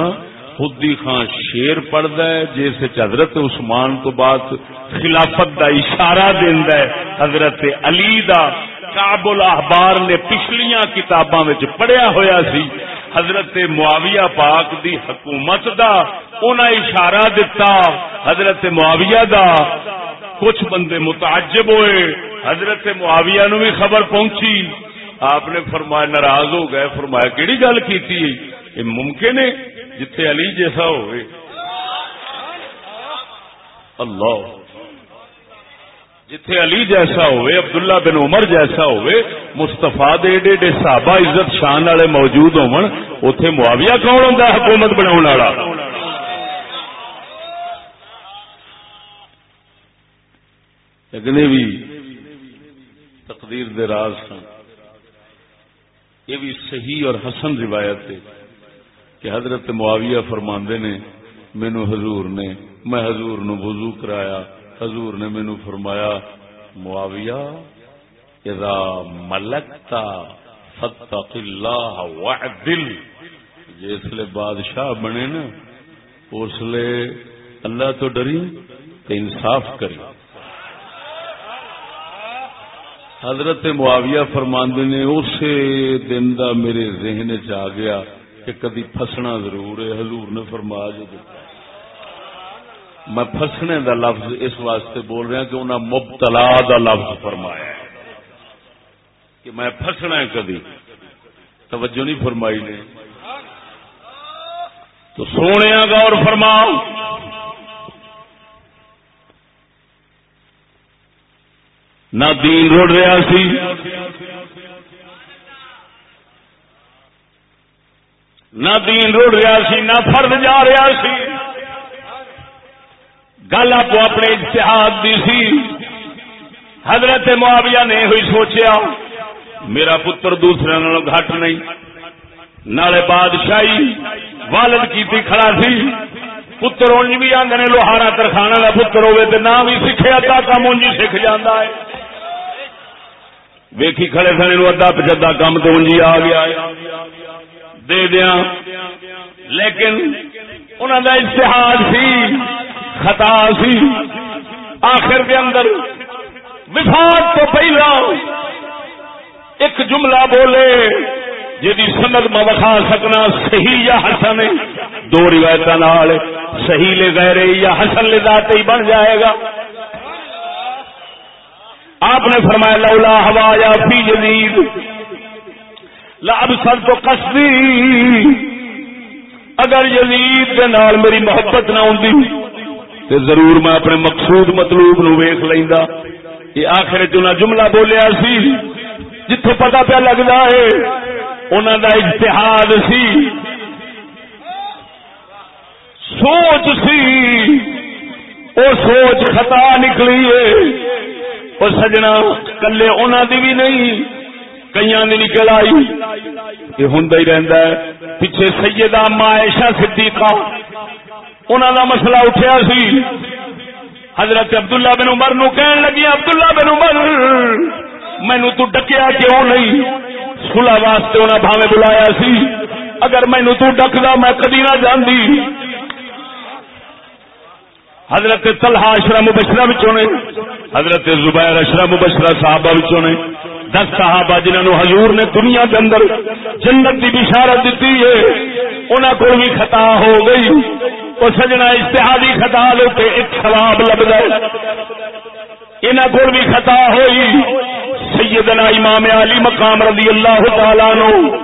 Speaker 1: خودی خان شیر پڑھتا ہے جس حضرت عثمان تو بعد خلافت دا اشارہ دینا ہے۔ حضرت علی دا کابل احبار نے پچھلیاں کتاباں پڑھیا ہویا سی۔ حضرت معاویہ پاک دی حکومت دا انہاں اشارہ دتا۔ حضرت معاویہ دا کچھ بندے متعجب ہوئے۔ حضرت معاویہ نو بھی خبر پہنچی۔ آپ نے فرمایا ناراض ہو گئے۔ فرمایا کیڑی گل کی یہ ممکن ہے؟ جتھے علی جیسا ہوئے۔ اللہ۔ جتھے علی جیسا ہوئے، عبداللہ بن عمر جیسا ہوئے مستفا دے ڈے ڈے صحابہ عزت شان والے موجود ہون اتے معاویہ کون ہوں حکومت بنا والا؟ اگنے بھی تقدیر دے راز سن۔ یہ بھی صحیح اور حسن روایت ہے۔ کہ حضرت معاویہ فرماندے نے مینو حضور نے، میں حضور نو وضو کرایا، حضور نے مینو فرمایا، معاویہ، اذا ملکتا فتق اللہ وعدل جسے بادشاہ بنے نا، اس لیے اللہ تو ڈری تو انصاف کری حضرت معاویہ فرماندے نے، اسی دن دا میرے ذہن چ آ گیا کہ کدی فسنا ضرور ہے، حضور نے فرما جو میں فسنے دا لفظ اس واسطے بول رہا کہ انہیں مبتلا دا لفظ فرمایا کہ میں فسنا ہے کدی۔ توجہ نہیں فرمائی نے۔ تو سونے گور فرماؤ۔ نہ دین رڑ رہا سی۔ نہ دین رڑ رہا سی، نہ فرد جا رہا سی۔ گل آپ اپنے اتحاد دی سی۔ حضرت معاویہ نے ہوئی سوچیا، میرا پتر دوسرے گھٹ نہیں۔ نالے بادشاہی والد کی کھڑا سی۔ پتر اونج بھی آدھے لوہارا ترخانہ کا پتر ہوے تو نہ بھی سیکھے تا کام اونج سیکھ جانا ہے۔ ویکھی کھڑے سنے ادا پچا کام تو اونجی آ گیا دے دیا لیکن انہوں کا اشتہار سی، خطا سی۔ آخر کے اندر وفات تو پہلا ایک جملہ بولے جی سند میں وکھا سکنا، صحیح یا حسن؟ دو روایت صحیح لے گئے یا حسن لے جاتے ہی بن جائے گا۔ آپ نے فرمایا، لولا ہوا یا فی جدید۔ لاب سر تو کسبی اگر یزید کے نال میری محبت نہ ہوں تے ضرور میں اپنے مقصود مطلوب نو ویخ لینا یہ آخر چنا جملہ بولیا سی جتوں پتا پیا لگتا ہے انہوں دا اجتہاد سی۔ سوچ سی وہ سوچ خطا نکلی ہے۔ وہ سجنا کلے انہوں دی بھی نہیں۔ کئی نکل آئی۔ یہ ہوں ہی رہتا ہے۔ پیچھے سیدہ معائشہ صدیقہ۔ انہوں کا مسئلہ اٹھیا سی۔ حضرت عبداللہ بن عمر نو کہن لگی، عبداللہ بن عمر مینو تو ڈکیا کیوں نہیں؟ سلا واسطے انہیں بھاوے بلایا سی۔ اگر مینو تو ڈکدا، میں کدی نہ جاندی۔ حضرت طلحہ اشرا مبشرہ بچوں نے، حضرت زبیر اشرا مبشرہ صحابہ بچوں نے دس صحابہ جنہوں نے حضور نے دنیا کے اندر جنت کی بشارت دیتی ہے انہوں کو بھی خطا ہو گئی۔ وہ سجنا اشتہادی خطا لوٹے ایک سواب لگ گئے انہوں کو بھی خطا ہوئی۔ سیدنا امام علی مقام رضی اللہ تعالی نو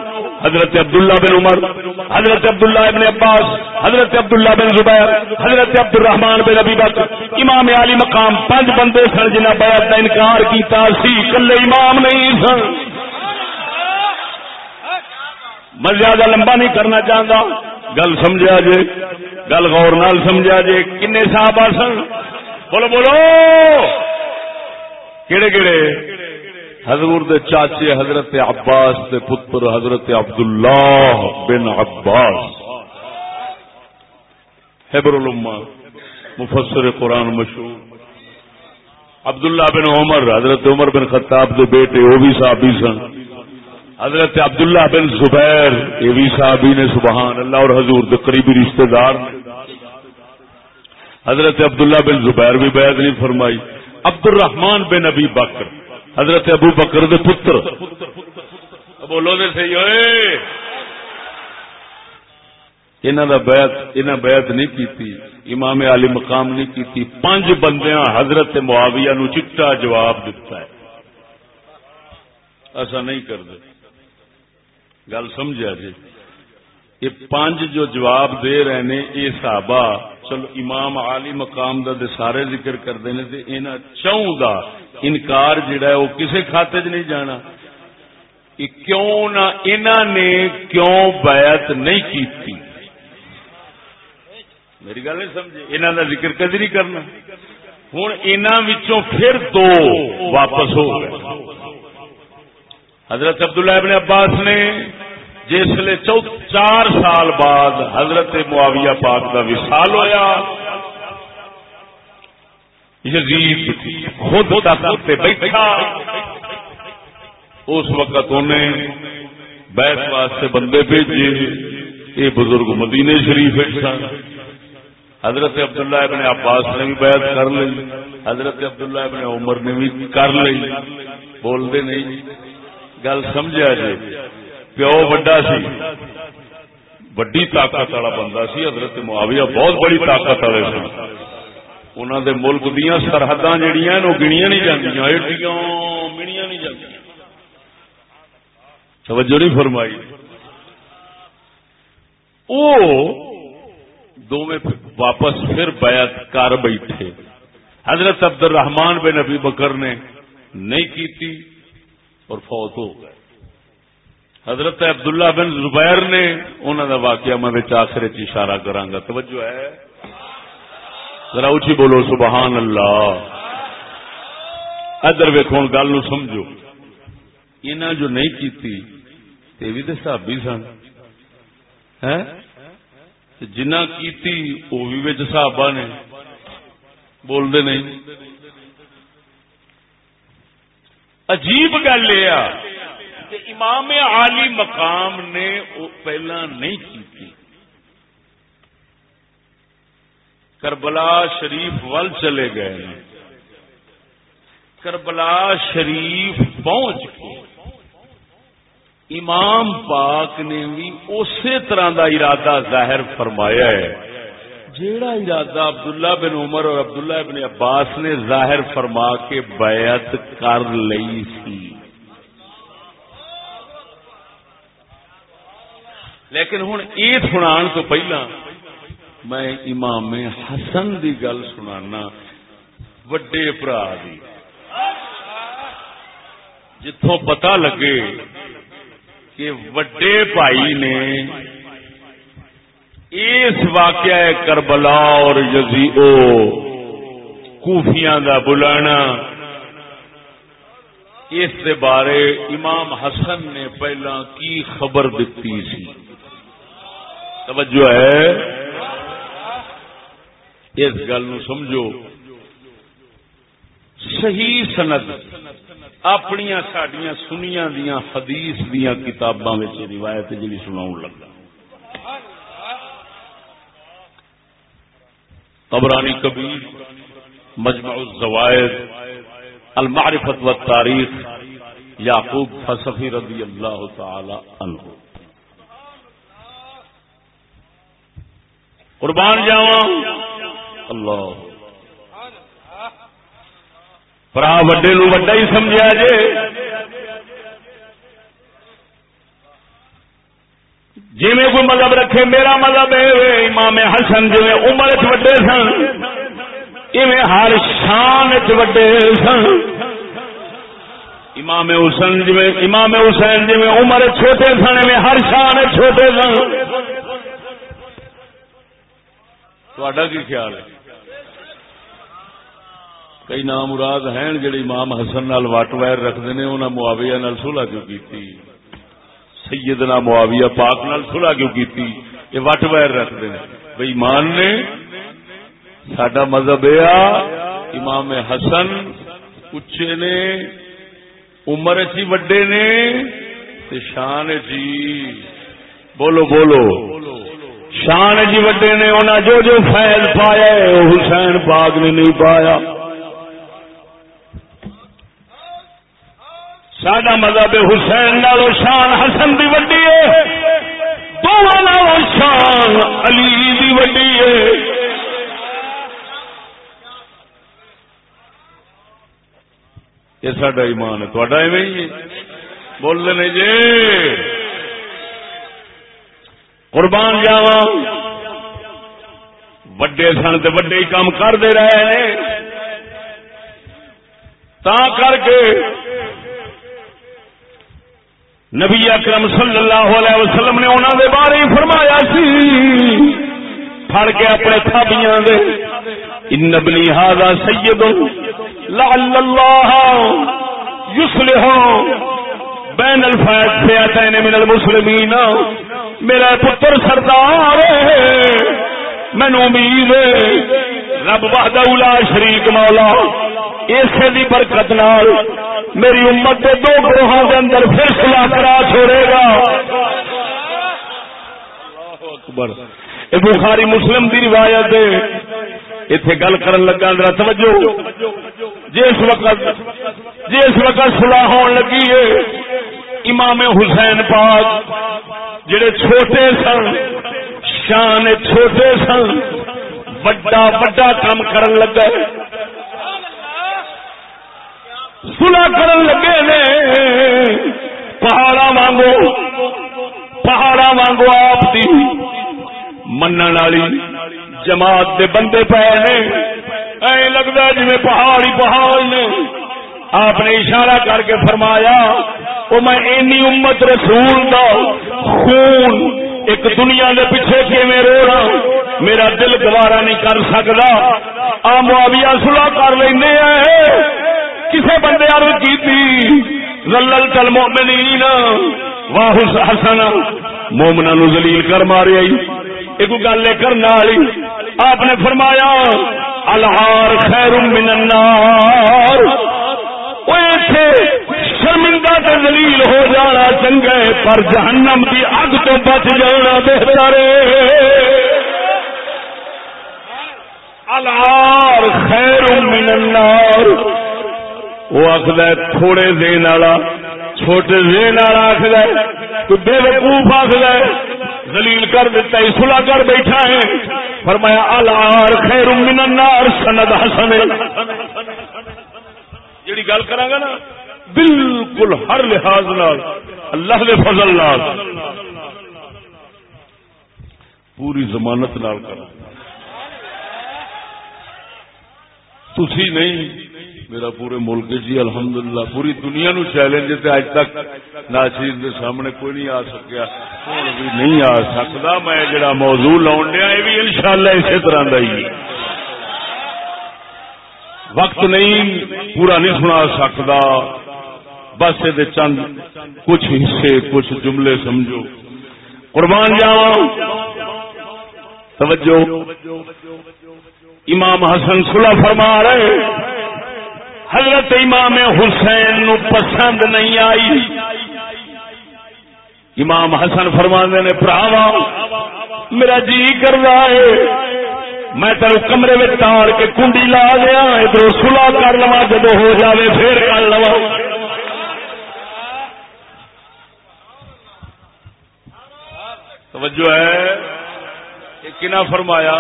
Speaker 1: حضرت عبداللہ بن عمر، حضرت عبداللہ بن عباس، حضرت عبداللہ بن زبیر، حضرت عبد الرحمان بن ابی بکر، امام علی مقام پانچ بندے سن جنہ بیعت کا انکار کیتا سی، کلے امام نہیں سن۔ میں زیادہ لمبا نہیں کرنا چاہتا گل سمجھا جے، گل غور نال سمجھا جے، کنے صحابہ سن؟ بولو بولو! کہڑے کہڑے حضور دے چاچے حضرت عباس دے پتر حضرت عبداللہ بن عباس۔ حبر الامہ، مفسر قرآن مشہور۔ عبداللہ بن عمر، حضرت عمر بن خطاب دے بیٹے، وہ بھی صحابی سن۔ حضرت عبداللہ بن زبیر، یہ بھی صحابی نے، سبحان اللہ، اور حضور دے قریبی رشتہ دار حضرت عبداللہ بن زبیر بھی بیعت نہیں فرمائی۔ عبد الرحمان بن ابی بکر حضرت ابو بکر دے پتر. بولو دے سی بیعت بیعت نہیں کیتی امام علی مقام نہیں کیتی. پانچ بندیاں حضرت معاویہ نو چٹا جواب دیتا ہے۔ ایسا نہیں کر دے گل سمجھا جی؟ یہ پانچ جو جواب دے رہے نے یہ صحابہ چلو امام عالی مقام دا دے سارے ذکر کرتے ہیں تے انہاں چوں دا انکار جڑا ہے وہ کسے کھاتے چ نہیں جانا۔ کیوں نہ انہاں نے کیوں بیعت نہیں کیتی۔ میری گل نہیں سمجھے۔ انہاں دا ذکر کدی نہیں کرنا۔ ہوں انہاں پھر دو واپس ہو گئے۔ حضرت عبداللہ ابن عباس نے جسے چار سال بعد حضرت معاویہ پاک کا وصال ہویا۔ یزید خود تخت پہ بیٹھا۔ اس وقت انہیں بیت واسطے بندے بھیجے۔ یہ بزرگ مدینے شریف سن حضرت عبداللہ ابن عباس نے بھی بیعت کر لی۔ حضرت عبداللہ ابن عمر نے بھی کر لی۔ بولتے نہیں۔ گل سمجھا جی۔ پیو وڈا سی۔ وڈی طاقت والا بندہ سی۔ حضرت معاویہ بہت بڑی طاقت والے سن۔ انہوں دے ملک دیا سرحد جہیا گنیا نہیں جانیا ایڈیاں نہیں توجہ نہیں فرمائی او دونوں واپس پھر بیعت کر بیٹھے حضرت عبد الرحمان بن نبی بکر نے نہیں کی اور فوت ہو گئے حضرت عبداللہ بن زبیر نے انہوں کا واقعہ میں آخر اشارہ کرا توجہ ہے ذرا اچھی بولو، سبحان اللہ۔ ادھر ویکو گل سمجھو۔ انہیں جو نہیں کی بھی تو سابی سن۔ جنہ کی وہ بھی بچ سابا نے۔ بولتے نہیں۔ عجیب گل یہ امام عالی مقام نے پہلا نہیں کی تھی کربلا شریف ول چلے گئے کربلا شریف پہنچ کے امام پاک نے بھی اسی طرح دا ارادہ ظاہر فرمایا ہے۔ جیڑا ارادہ عبداللہ بن عمر اور عبداللہ بن عباس نے ظاہر فرما کے بیعت کر لی سی۔ لیکن ہوں یہ سنا تو پہلا میں امام حسن دی گل سنانا، وڈے برا دی۔ جتوں پتا لگے کہ وڈے بھائی نے اس واقعہ کربلا اور یزیو کوفیاں دا بلانا، اس بارے امام حسن نے پہلا کی خبر دیتی سی؟ توجہ ہے۔ اس گل سمجھو۔ صحیح سند اپنی سڈیا سنیا دیا حدیث دیا کتاباں روایت جی سنا لگا۔ قبرانی کبیر، مجمع الزوائد، المعرفت و تاریخ یعقوب فصفی رضی اللہ تعالی عنہ۔ قربان جاوا اللہ برا وڈے نو وڈا ہی سمجھا جے۔ جی میں کوئی مذہب رکھے، میرا مذہب ہے امام حسن جی عمر چ وڈے سن، ایویں ہر شان چ وڈے سن۔ امام حسن جی امام حسین جی عمر چھوٹے سن میں ہر شان چھوٹے سن۔ تھوڑا کی خیال ہے کئی نام مراد ہیں جڑے امام حسن نال وٹ وائر رکھتے ہیں انہوں نے معاویہ نال کیوں کی سیدنا معاویہ پاک نال سلح کیوں کی یہ وٹ وائر رکھتے ہیں بھائی ایمان نے سڈا مذہب یہ امام حسن اچے نے عمر چی وڈے نے شان جی بولو بولو شان جی وڈے نے انہیں جو جو فیل پایا حسین باغ نے نہیں پایا۔ سڈا مذہب حسین نالو شان حسن دی وڈی ہے دونوں شان علی دی وڈی ہے۔ یہ سڈا ایمان ہے تھوڑا ایویں ہی بول رہے جی۔ قربان جاوا وڈے سن تو وڈے ہی کام کرتے رہے ہیں تا کر کے نبی اکرم صلی اللہ علیہ وسلم نے انہوں دے بارے ہی فرمایا سی۔ پھڑ کے اپنے تھابیاں دے۔ ان ابنی ہاضا سید لعل اللہ یصلح بین الفیض فیاتین من المسلمین۔ میرا پتر سردار مینو امید رب وحدہ اولا شریک مولا۔ اسے دی برکت نال میری امت کے دو گروہوں کے اندر پھر سلا کرا چھوڑے گا۔ اکبر۔ بخاری مسلم دی روایت اتے گل کر لگا، ذرا توجہ۔ جس وقت جس وقت سلاح ہون لگی ہے امام حسین پاک، جڑے چھوٹے سن، شان چھوٹے سن بڑا بڑا کام کرن لگا سلا کرن لگے نے پہاڑا وانگو پہاڑا وانگو آپ دی من والی جماعت دے بندے پے نے۔ ای لگتا جی پہاڑ ہی پہاڑ نے۔ آپ نے اشارہ کر کے فرمایا وہ میں اینی امت رسول دا خون ایک دنیا دے پیچھے کیویں رو رہا میرا دل گوارا نہیں کر سکتا۔ آ معاویہ سلا کر لینے کسے بندے عرض کی زلل تل مومنین واہ حسن مومنا نو ذلیل کر مارے ایک گل کرنا والی، آپ نے فرمایا الہار خیر من النار۔ شرمندہ تے دلیل ہو جانا چنگا ہے پر جہنم کی اگ تو بچ جانا بہتر الہار خیر من النار۔ وہ آخر تھوڑے دین والا، چھوٹے دین والا آخر بے وقوف آخر دلیل کر دیتا ہے سلا کر بیٹھا ہے۔ فرمایا الار خیر من النار، سند حسن جڑی گل کراں گا نا، بالکل ہر لحاظ نال، اللہ دے فضل نال۔ پوری ضمانت نال کراں۔ تسی نہیں، میرا پورے ملک جی الحمدللہ، پوری دنیا نو چیلنج تے اج تک ناچیز دے سامنے کوئی نہیں آ سکیا۔ نہیں آ سکتا میں جڑا موضوع لاؤن دیا یہ بھی انشاءاللہ اسی طرح کا ہی وقت نہیں، پورا نہیں سنا سکتا۔ بس یہ چند کچھ حصے، کچھ جملے سمجھو۔ قربان جاؤ۔ توجہ۔ امام حسن صلح فرما رہے حضرت امام حسین نو پسند نہیں آئی۔ امام حسن فرما نے پراوا میرا جی کر رہا ہے۔ میں تیرو کمرے میں تار کے کنڈی لا دیا ادھر سلا کر لوا جب ہو جاوے پھر کر لوا توجہ ہے؟ کنا فرمایا؟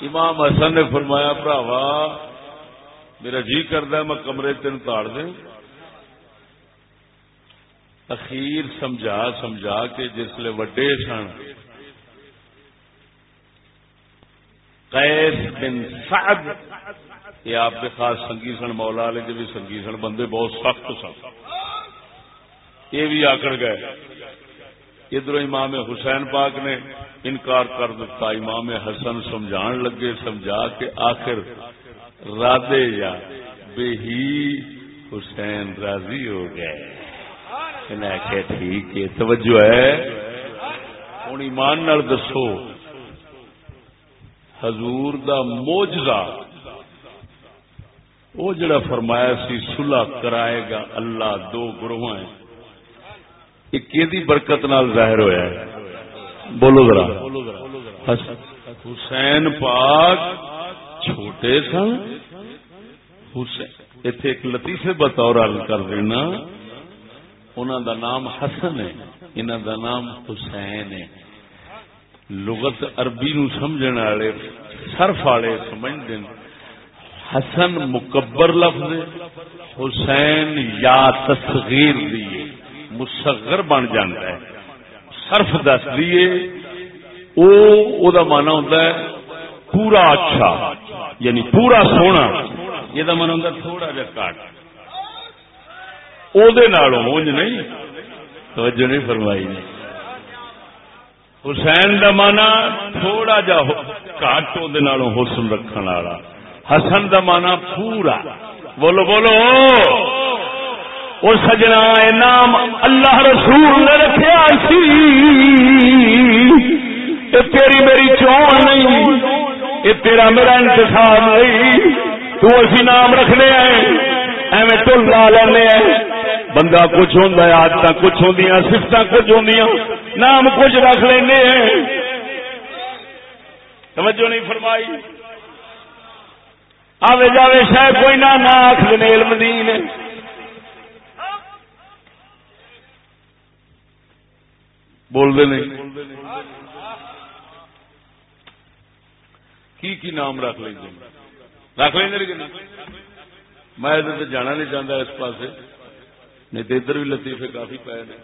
Speaker 1: امام حسن نے فرمایا پراوا میرا جی کرتا میں کمرے تین تاڑ دیں اخیر سمجھا سمجھا کے جسے وڈے سن۔ قیس بن سعد، یہ آپ کے خاص سنگی سن مولا والے جو بھی سنگی سن بندے بہت سخت سن۔ یہ بھی آکڑ گئے۔ ادھر امام حسین پاک نے انکار کر دیتا امام حسن سمجھان لگے، سمجھا کے آخر رادے یا بے ہی حسین راضی ہو گئے۔ ٹھیک ہے، توجہ ہے۔ ہوں ایمان نال دسو۔ حضور دا موجزہ وہ جڑا فرمایا سی سلح کرائے گا، اللہ دو گروہ یہ برکت نال ظاہر ہوا ہے۔ بولو ذرا۔ حسین پاک چھوٹے سن۔ اتے ایک لطیفے بطور حل کر دینا۔ انہوں دا نام حسن ہے انہوں دا نام حسین ہے۔ لغت عربی نو سمجھنے والے سرف والے سمجھتے حسن مکبر لفظ حسین یا تصغیر دیے مصغر بن جاتا ہے۔ صرف دس دیے او او دا مانا ہوتا ہے، پورا اچھا یعنی پورا سونا۔ یہ دا من ہوتا تھوڑا جا کاٹ۔ او دے کٹ وہ نہیں، توجہ نہیں فرمائی۔ نے حسین دا مانا تھوڑا جا کٹ وہ حسن رکھنے والا۔ حسن دا مانا پورا۔ بولو بولو۔ وہ سجنا نام اللہ رسول نے رکھا سی۔ تیری میری چون نہیں۔ یہ تیرا میرا انتخاب نہیں۔ تو اسی نام رکھنے آئے۔ ایویں ٹول لا لینے بندہ کچھ ہوں آدت کچھ ہوں سفت کچھ ہوں نام کچھ رکھ لینے توجہ نہیں فرمائی۔ آوے جاوے شاید کوئی نہ آخ نیل مدین بول دے نہیں۔ کی کی نام رکھ لیں رکھ لیں میں جانا نہیں چاہتا اس پاس نہیں تو ادھر بھی لطیفے کافی پے نے۔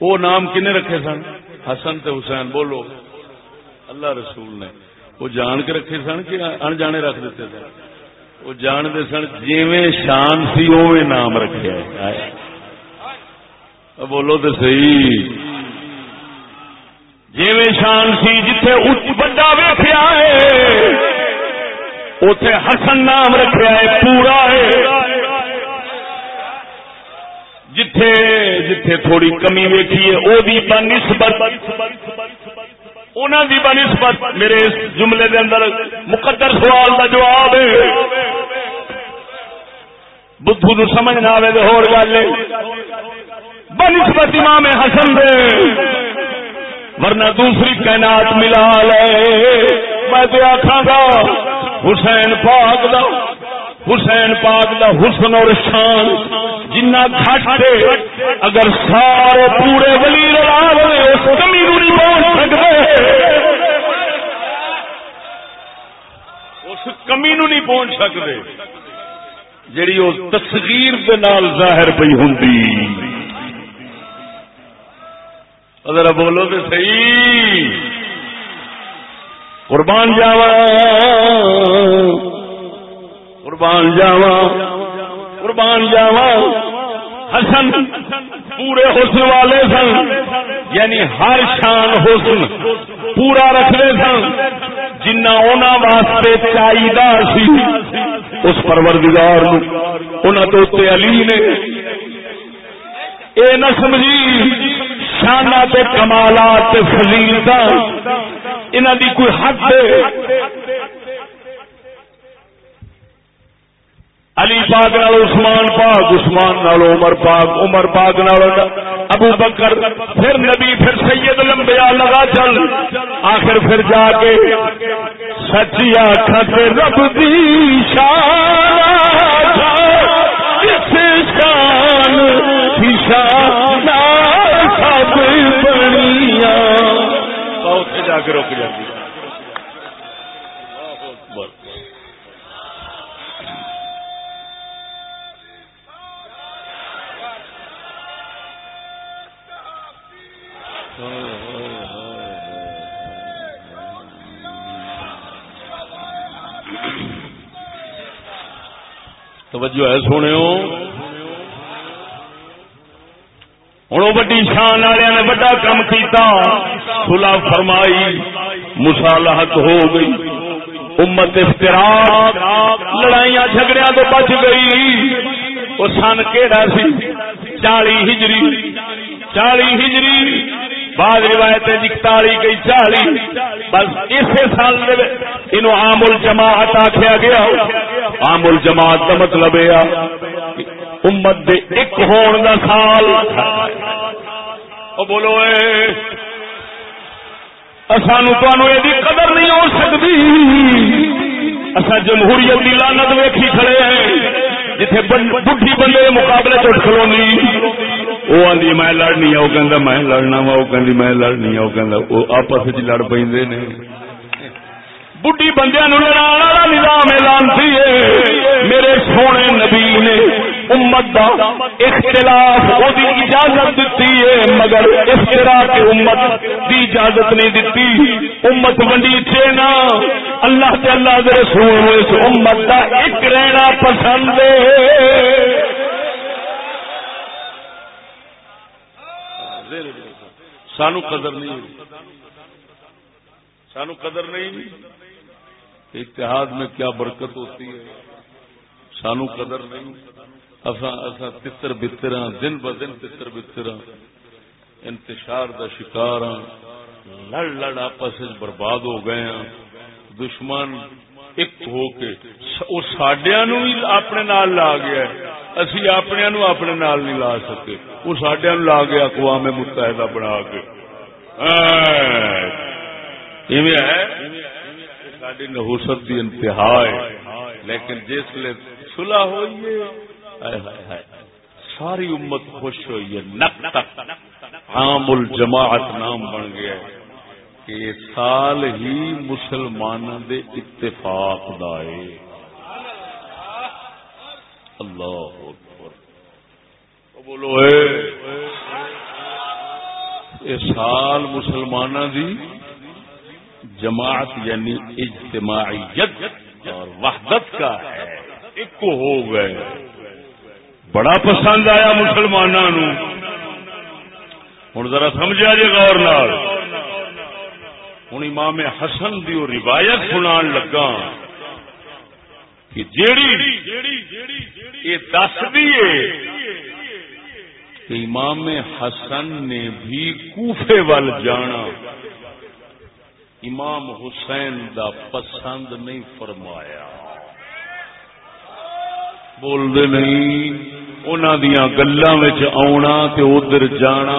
Speaker 1: وہ نام کنے رکھے سن؟ حسن تے حسین، بولو۔ اللہ رسول نے۔ وہ جان کے رکھے سن کہ انجانے رکھ دیتے سن؟ وہ جانتے سن جیویں شان سی اوے نام رکھے بولو تو صحیح۔ جیویں شان سی جتھے بڑا ویخیا ہے اتے حسن نام رکھا ہے پورا ہے۔ جتھے جتھے تھوڑی کمی ویکھی ہے وہ بھی بنسبت انہوں کی بنسبت میرے اس جملے دے اندر مقدر سوال کا جواب ہے۔ بدھو نو سمجھ نہ آئے تو ہو گل ہے۔ بنسبت امام حسن دے۔ ورنہ دوسری کائنات ملا لے میں تو آخا گا، حسین پاک دا۔ حسین پاک دا حسن اور شان جنا گھٹ اگر سارے پورے ولی اس کمی نو نہیں پہنچ سکتے۔ اس کمی نو نہیں پہنچ سکتے۔ جیڑی وہ تصغیر دے نال ظاہر پی ہوں اگر بولو تو صحیح۔ قربان جاوا قربان جاوا قربان جاوا حسن پورے حسن والے سن یعنی ہر شان حسن پورا رکھتے سن۔ جنا واسطے چاہیے سی، اس پروردگار انہوں تو اتنے علی نے۔ اے نہ سمجھی، شانہ کمالات فضیلت انہوں دی کوئی حد علی پاک نال، عثمان پاک، عثمان نال، عمر پاک عمر پاک نال، ابو بکر، پھر نبی، پھر سید لمبیا لگا چل۔ آخر پھر جا کے سچی آخ رب دی شان شان شان سب بنیا جا کے رک جاتی۔ توجہ ہے سونے ہوں
Speaker 2: وڈی شان والے نے وڈا کام کیتا۔ سلا فرمائی مسالحت ہو گئی۔ امت افتراق، لڑائیاں جھگڑیاں تو بچ گئی۔ وہ سن کہڑا سی؟ چالی ہجری۔ چالی ہجری۔ بعد روایت اکتالی جی گئی، چالی۔ بس اسی سال یہ آم الجماعت آخیا گیا۔ آم الجماعت کا مطلب یہ امت دے ایک ہون دا سال۔ بولو سانو تمہوں یہ قدر نہیں ہو سکتی۔ اصا جمہوریت کی لانت ویکھی کھڑے ہیں۔ جتھے بڈھی بندے مقابلے چٹ کھلونی وہ آدھی میں لڑنی ہے وہ کہ میں لڑنا وا وہ کہ میں لڑنی ہے وہ کہ آپس لڑ پہ بڈی بندے لڑا نظام اعلان ہے میرے سونے نبی نے امت دا اختلاف وہ اجازت دیتی ہے، مگر اختلاف امت دی اجازت نہیں دیتی امت ونڈی چینا۔ اللہ کے اللہ دے رسول اس امت دا ایک رہنا پسند ہے۔
Speaker 1: سانو قدر نہیں۔ سانو قدر نہیں۔ اتحاد میں کیا برکت ہوتی ہے؟ سانو قدر نہیں۔ تر بتر ہاں دن ب دن تر بتر ہاں انتشار دا شکار ہاں لڑ لڑ آپس برباد ہو گئے ہاں دشمن ایک ہو کے وہ سڈیا نو اپنے نال لا گیا اسی اپنے نو اپنے نال نہیں لا سکے۔ وہ سڈیا نو لا گیا اقوام متحدہ بنا کے۔ ساری نحوست کی انتہا ہے۔ لیکن جس لیے سلا ہوئی ہے ساری امت خوش ہوئی ہے۔ تک عام الجماعت نام بن گیا ہے کہ سال ہی مسلمان دے اتفاق دائے اللہ بولو، اے سال مسلمان دی جماعت یعنی اجتماعیت اور وحدت کا ہے، ایک ہو گئے۔ بڑا پسند آیا مسلمانوں ہوں ذرا سمجھا جی غور نال۔ ہوں امام حسن دی وہ روایت سنا لگا کہ جیڑی یہ دس دیے کہ امام حسن نے بھی کوفے وال جانا۔ امام حسین دا پسند نہیں فرمایا۔ بولتے نہیں انہوں گلوں آنا ادھر جانا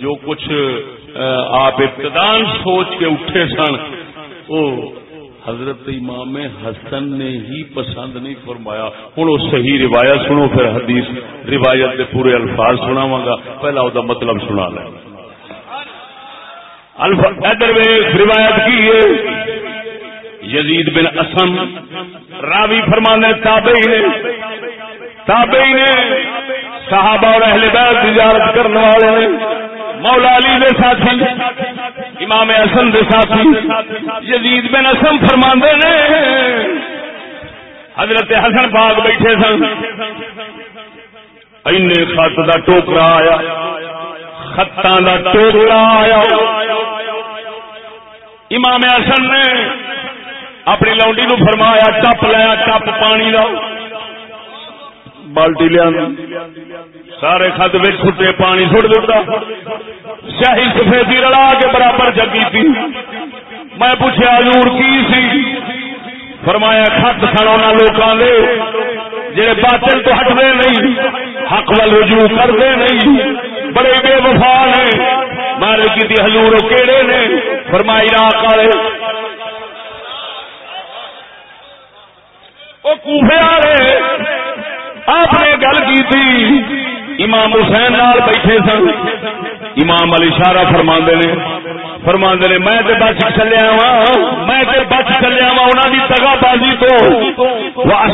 Speaker 1: جو کچھ آپ ابتدان سوچ کے اٹھے سن۔ وہ حضرت امام حسن نے ہی پسند نہیں فرمایا۔ ہوں وہ صحیح روایت سنو، پھر حدیث روایت کے پورے الفاظ سناوا گا۔ پہلا وہ مطلب سنا لیں۔ روایت کی ہے۔ یزید بن اسم راوی فرمانے تابعی نے تابعی نے صحابہ اور اہل بیت تجارت کرنے والے نے مولا علی دے ساتھی، امام حسن دے ساتھی، یزید بن اسم فرما نے۔ حضرت حسن باغ بیٹھے سن۔ این خط دا ٹوکرا آیا، خطاں دا ٹوکرا آیا۔ امام حسن نے اپنی لونڈی نو فرمایا ٹپ لیا ٹپ پانی لاؤ۔ بالٹی لیا سارے خط بچ چھٹے پانی چھٹ دیتا۔ شاہی سفیدی رلا کے برابر جگی تھی۔ میں پوچھا حضور کی سی؟ فرمایا، خط سن ان لوگوں نے جڑے باطل تو ہٹتے نہیں، حق وال رجوع کرتے نہیں، بڑے بے وفا نے۔ مار کی حضور کہڑے نے؟ فرمائی راک والے وہ کوفے والے، آپ نے گل کی تھی امام حسین نال بیٹھے سن۔ امام علی شارا فرما نے۔ فرما نے، میں تے بچ چلیا وا میں تے بچ چلیا وا انہاں دی تگا بازی تو وا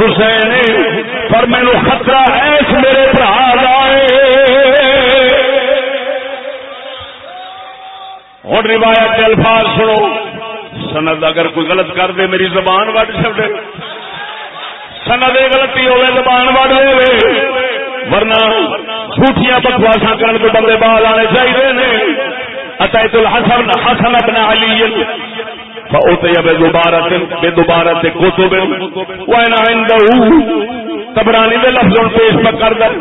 Speaker 1: حسین پر مینوں خطرہ ایس میرے بھرا جائے ہوں روایت کے الفاظ سنو۔ سند اگر کوئی غلط کر دے، میری زبان وڈ چڑے سند غلطی ہوے، زبان وڈ لے ورنہ
Speaker 2: جھوٹیاں بکواسا کرنے کو بندے بال آنے چاہیے اتیت الحسن حسن اپنا علی۔ فأوتي بدبارة بدبارة كتب. وأنا عنده تبرانی دے لفظوں پیش مکر در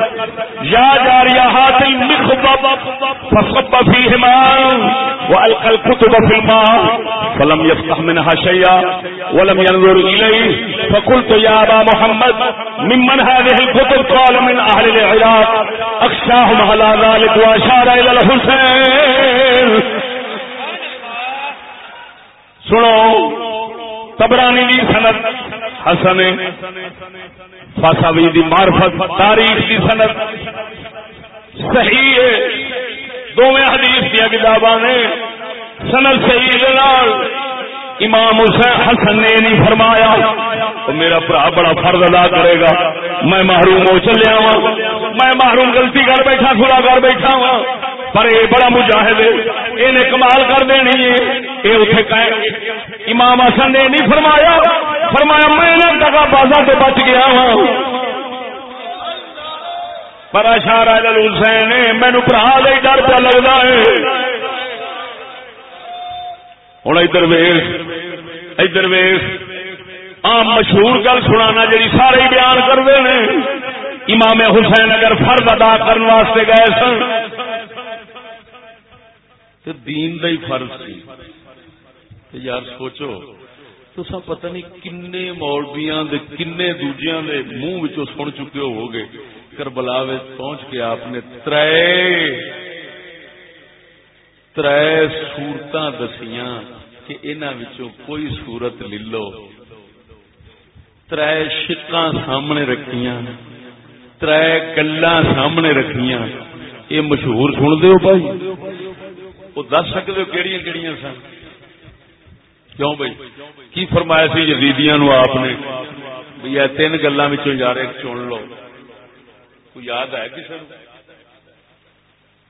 Speaker 2: یا جاریا ہاتھ المخضب فصب فیہما وألقى الكتب في الماء فلم يفتح منها شيئا ولم ينظر إليه. فقلت يا أبا محمد ممن هذه الكتب؟ قال من أهل العراق. اخشاهم على ذلك وأشار إلى الحسين سنو، تبرانی دی سند، حسن فاساوی دی معرفت، تاریخ دی سند، صحیح ہے۔ دونوں حدیث دیا کتاباں نے سند صحیح لال امام حسین حسن نے نہیں فرمایا۔ تو میرا برا بڑا فرض ادا کرے گا۔ میں محروم ہو چلیا وا میں محروم غلطی کر بیٹھا خدا کر بیٹھا وا پر یہ بڑا مجاہد ہے، یہ کمال کر دینی ہے۔ یہ اتنے کہ امام حسن نے نہیں فرمایا فرمایا میں نہ دگا بازا تو بچ گیا وا پر اشارہ حسین مینو برا لے ڈر پہ لگتا ہے۔ ہوں ادھر ویس ادھر ویس آم مشہور گل سنا جی سارے بیان کرتے ہیں امام حسین اگر فرد ادا کرنے واسطے گئے سن تو دین دا ہی فرض سی۔ یار سوچو، تو سب پتہ نہیں کنے مولبیاں دے، کنے دوجیاں دے منہ سن چکے ہو گے کربلا پہنچ کے آپ نے ترے تر سورت دسیاں کہ انہوں کوئی سورت لے لو۔ تر شکا سامنے رکھیاں تر گلا سامنے رکھیاں۔ یہ مشہور سن دو بھائی۔ وہ دس سکتے ہو کہڑی کہڑی سن؟ کیوں بھائی؟ کی فرمایا سی جدیدیاں نو آپ نے؟ بھائی تین گلوں یار ایک چن لو۔ کوئی یاد ہے کسی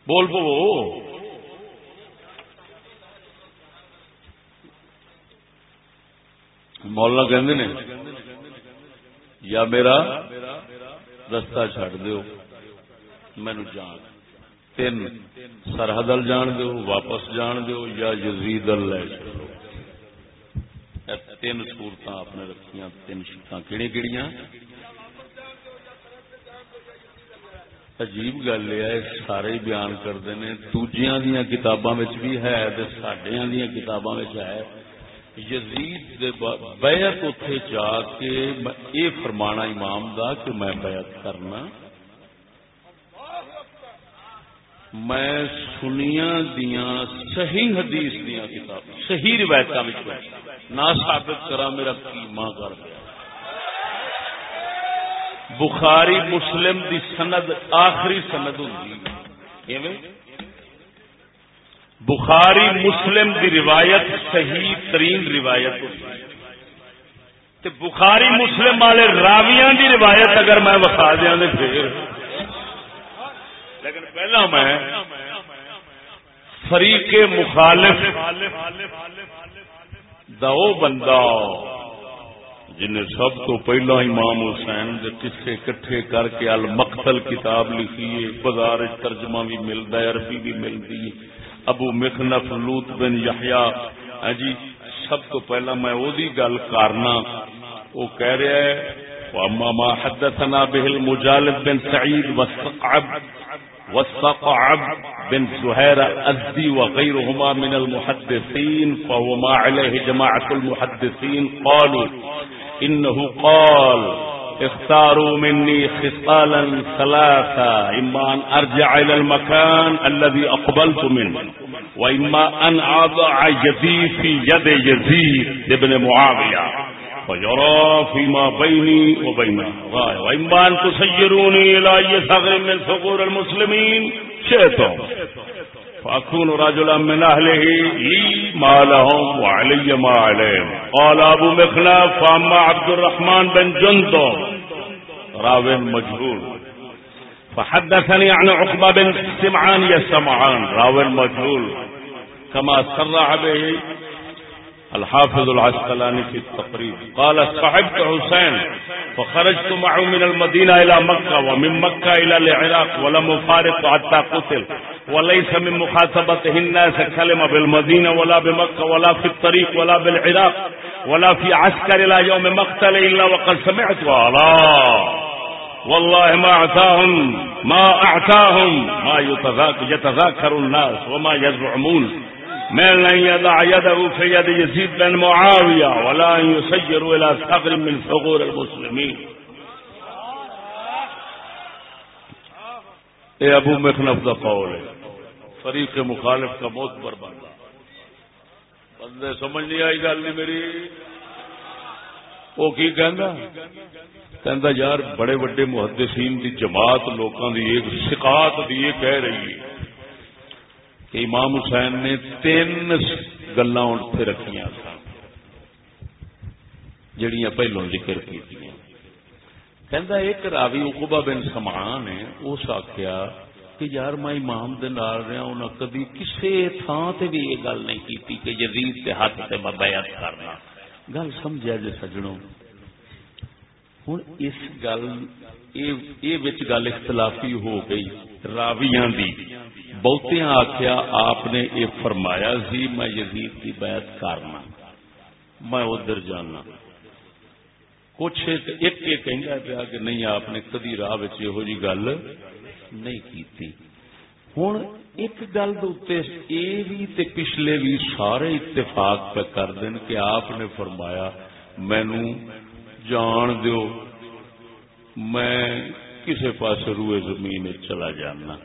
Speaker 2: بول پو۔ مولانا کہندے نے، یا میرا رستہ چڈ دو مینو جان۔ تین سرحد ال جان دو، واپس جان دو یا یزید ال لے چلو۔ تین سورت آپ نے رکھیاں، تین شکا کہڑی کہڑی عجیب گل یہ سارے بیان کرتے ہیں۔ دوجیاں دیا کتاباں بھی ہے سڈیا دیا کتاباں ہے۔ یزید بیعت اتے جا کے یہ فرمانا امام دا کہ میں بیعت کرنا میں سنیا دیا صحیح حدیث دیا کتاب، صحیح روایت نہ ثابت کرا میرا کیما کر گیا بخاری مسلم دی سند آخری سند ہوں بخاری مسلم دی روایت صحیح ترین روایت تے بخاری مسلم والے راویاں دی روایت اگر میں وقا دیا تو پھر لیکن پہلا میں فریق مخالف دو بندہ جنہیں سب تو پہلا امام حسین کے قصے کٹھے کر کے المقتل کتاب لکھی ہے، بازار ترجمہ بھی ملتا ہے، عربی بھی ملتی ہے۔ ابو مخنف لوت بن یحیا ہاں جی سب تو پہلا میں وہ گل کرنا۔ وہ کہہ رہا ہے وما حدثنا به المجالد بن سعيد والصقعب والصقعب بن زهير الأزدي وغيرهما من المحدثين فهو ما عليه جماعة المحدثين قالوا إنه قال اختاروا مني خصالا ثلاثة إما أن أرجع إلى المكان الذي أقبلت منه وإما أن أضع يدي في يد يزيد ابن معاوية. فيرى فيما بيني وبينه غاية وإما أن تسيروني إلى أي ثغر من ثغور المسلمين؟ شئتم فأكون رجلا من أهله لي ما لهم وعلي ما عليهم. قال أبو مخلف فأما عبد الرحمن بن جندو راو مجهول. فحدثني عن عقبة بن سمعان يسمعان. راو مجهول. كما سرع به الحافظ العسقلاني في التقريب قال صحبت حسين فخرجت معه من المدينة إلى مكة ومن مكة إلى العراق ولم أفارق حتى قتل، وليس من مخاطبته الناس كلمة بالمدينة ولا بمكة ولا في الطريق ولا بالعراق ولا في عسكر إلى يوم مقتل إلا وقد سمعت الله والله ما أعتاهم ما أعتاهم ما يتذاكر الناس وما يزعمون. من لن يضع يده في يد يزيد بن معاوية ولا أن يسجر إلى ثغر من ثغور المسلمين. اے ابو مخنف کا قول ہے، فریق مخالف کا موت پر بندہ بندے سمجھ نہیں آئی گل نہیں میری۔ وہ کی کہندا؟ کہندا، یار بڑے بڑے محدثین دی جماعت لوکاں دی ایک سکات دی یہ کہہ رہی ہے۔ کہ امام حسین نے تین گلا اتنے رکھیا سن، جڑیاں پہلو ذکر کی کہندا ایک راوی اقبا بن سمان ہے اس آخیا کہ یار میں امام دے نال رہا انہاں کدی کسے تھان تے بھی یہ گل نہیں کیتی کہ یزید تے ہاتھ تے میں بیعت کرنا۔ گل سمجھا جے سجنوں۔ ہن اس گل اے وچ گل اختلافی ہو گئی راویاں دی۔ بہتیاں آخیا آپ نے یہ فرمایا سی، میں یزید کی بیعت کرنا۔ میں ادھر جانا۔ کچھ ایک ایک پیا کہ نہیں، آپ نے کدی راہ یہو جی گل نہیں کی ہوں ایک گل یہ بھی تے پچھلے بھی سارے اتفاق پہ کر دین کہ آپ نے فرمایا مینو جان دیو، میں کسی پاس روئے زمین چلا جانا۔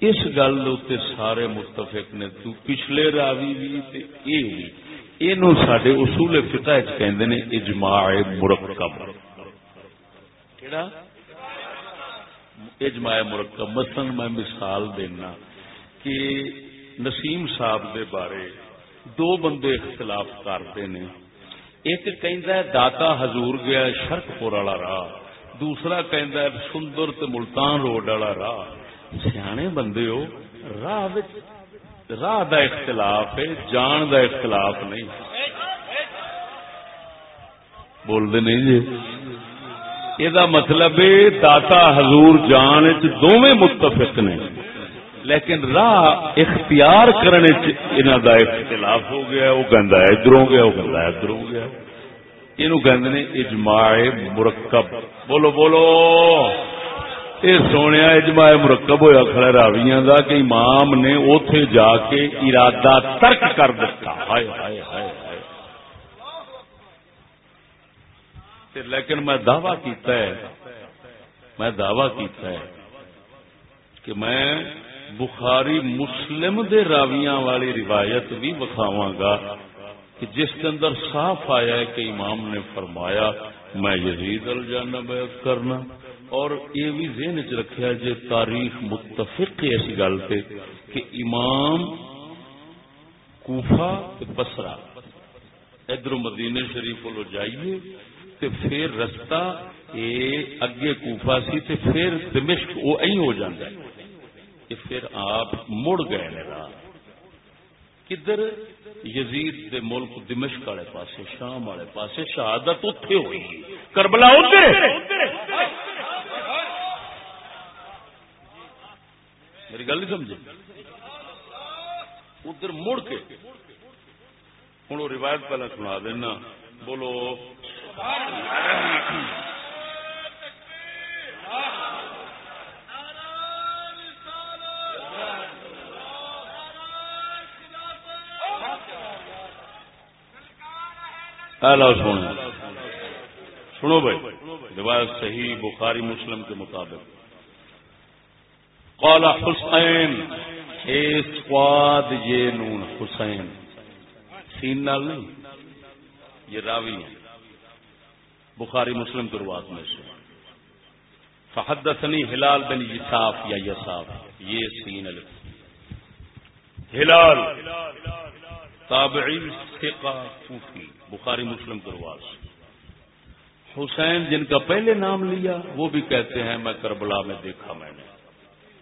Speaker 2: اس گل سارے متفق نے، تو پچھلے راوی بھی تے اے بھی، اینو ساڈے اصول فقہ وچ کہندے نے اجماع مرکب۔ کیڑا؟ اجماع مرکب۔ مثلا میں مثال دینا کہ نسیم صاحب دے بارے دو بندے اختلاف کرتے نے۔ ایک کہندا ہے داتا حضور گیا شرک پور والا راہ، دوسرا کہندا ہے سندر تے ملتان روڈ والا راہ۔ سیانے بندے ہو، راہ راہ دا اختلاف ہے، جان دا اختلاف نہیں۔ بولتے نہیں جی؟ یہ مطلب داتا حضور جان دونوں متفق نے۔ لیکن راہ اختیار کرنے انہوں دا اختلاف ہو گیا وہ کہہ ادھروں گیا، وہ کہہ ادھروں گیا۔ یہ کہ اجماع مرکب۔ بولو بولو۔ یہ سونے اجماع مرکب ہوا کھڑا راویاں دا کہ امام نے اوتھے جا کے ارادہ ترک کر دیتا ہائے ہائے ہائے ہائے۔ لیکن میں دعوی کیتا ہے، میں دعوی کیتا ہے کہ میں بخاری مسلم دے راویاں والی روایت بھی بکھاواں گا کہ جس کے اندر صاف آیا ہے کہ امام نے فرمایا، میں یزید الجانہ بیعت کرنا۔ اور یہ بھی ذہن چ رکھا جی تاریخ متفق اس گل پہ کہ امام کوفا بسرا ادھر مدینے شریف کو جائیے تے پھر رستہ اے اگے کوفا سی تے پھر دمشق وہ این ہو جاتا ہے کہ پھر آپ مڑ گئے میرا کدھر؟ یزید دے ملک دمشق والے پاسے، شام والے پاسے، شہادت اتے ہوئی۔ کربلا ادھر۔ میری گل نہیں سمجھے ادھر مڑ کے۔ ہوں روایت پہلے سنا دینا۔ بولو۔ سنو۔ سنو بھائی، روایت صحیح بخاری مسلم کے مطابق۔ قال حسین سواد یہ نون حسین۔ سین نال نہیں، یہ راوی ہے۔ بخاری مسلم کی روایت میں سے۔ فحدثنی ہلال بن یساف یا یساف، یہ سین ہلال، تابعی ثقہ کوفی، بخاری مسلم کی روایت حسین جن کا پہلے نام لیا، وہ بھی کہتے ہیں، میں کربلا میں دیکھا میں نے۔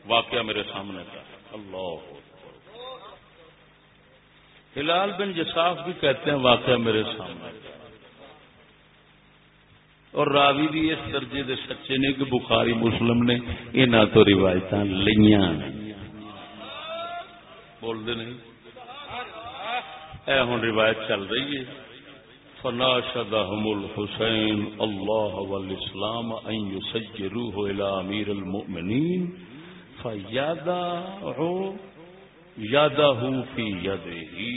Speaker 2: واقعہ میرے سامنے تھا۔ اللہ۔
Speaker 1: ہلال بن جساف بھی کہتے ہیں، واقعہ میرے سامنے اور راوی بھی اس درجے دے سچے نے کہ بخاری مسلم نے یہاں تو روایت لیا بولتے نہیں۔ اے ہوں روایت چل رہی ہے۔ فنا شدہم الحسین اللہ والاسلام ان یسجروه الى امیر المؤمنین فیادہ یادہ فی یدہ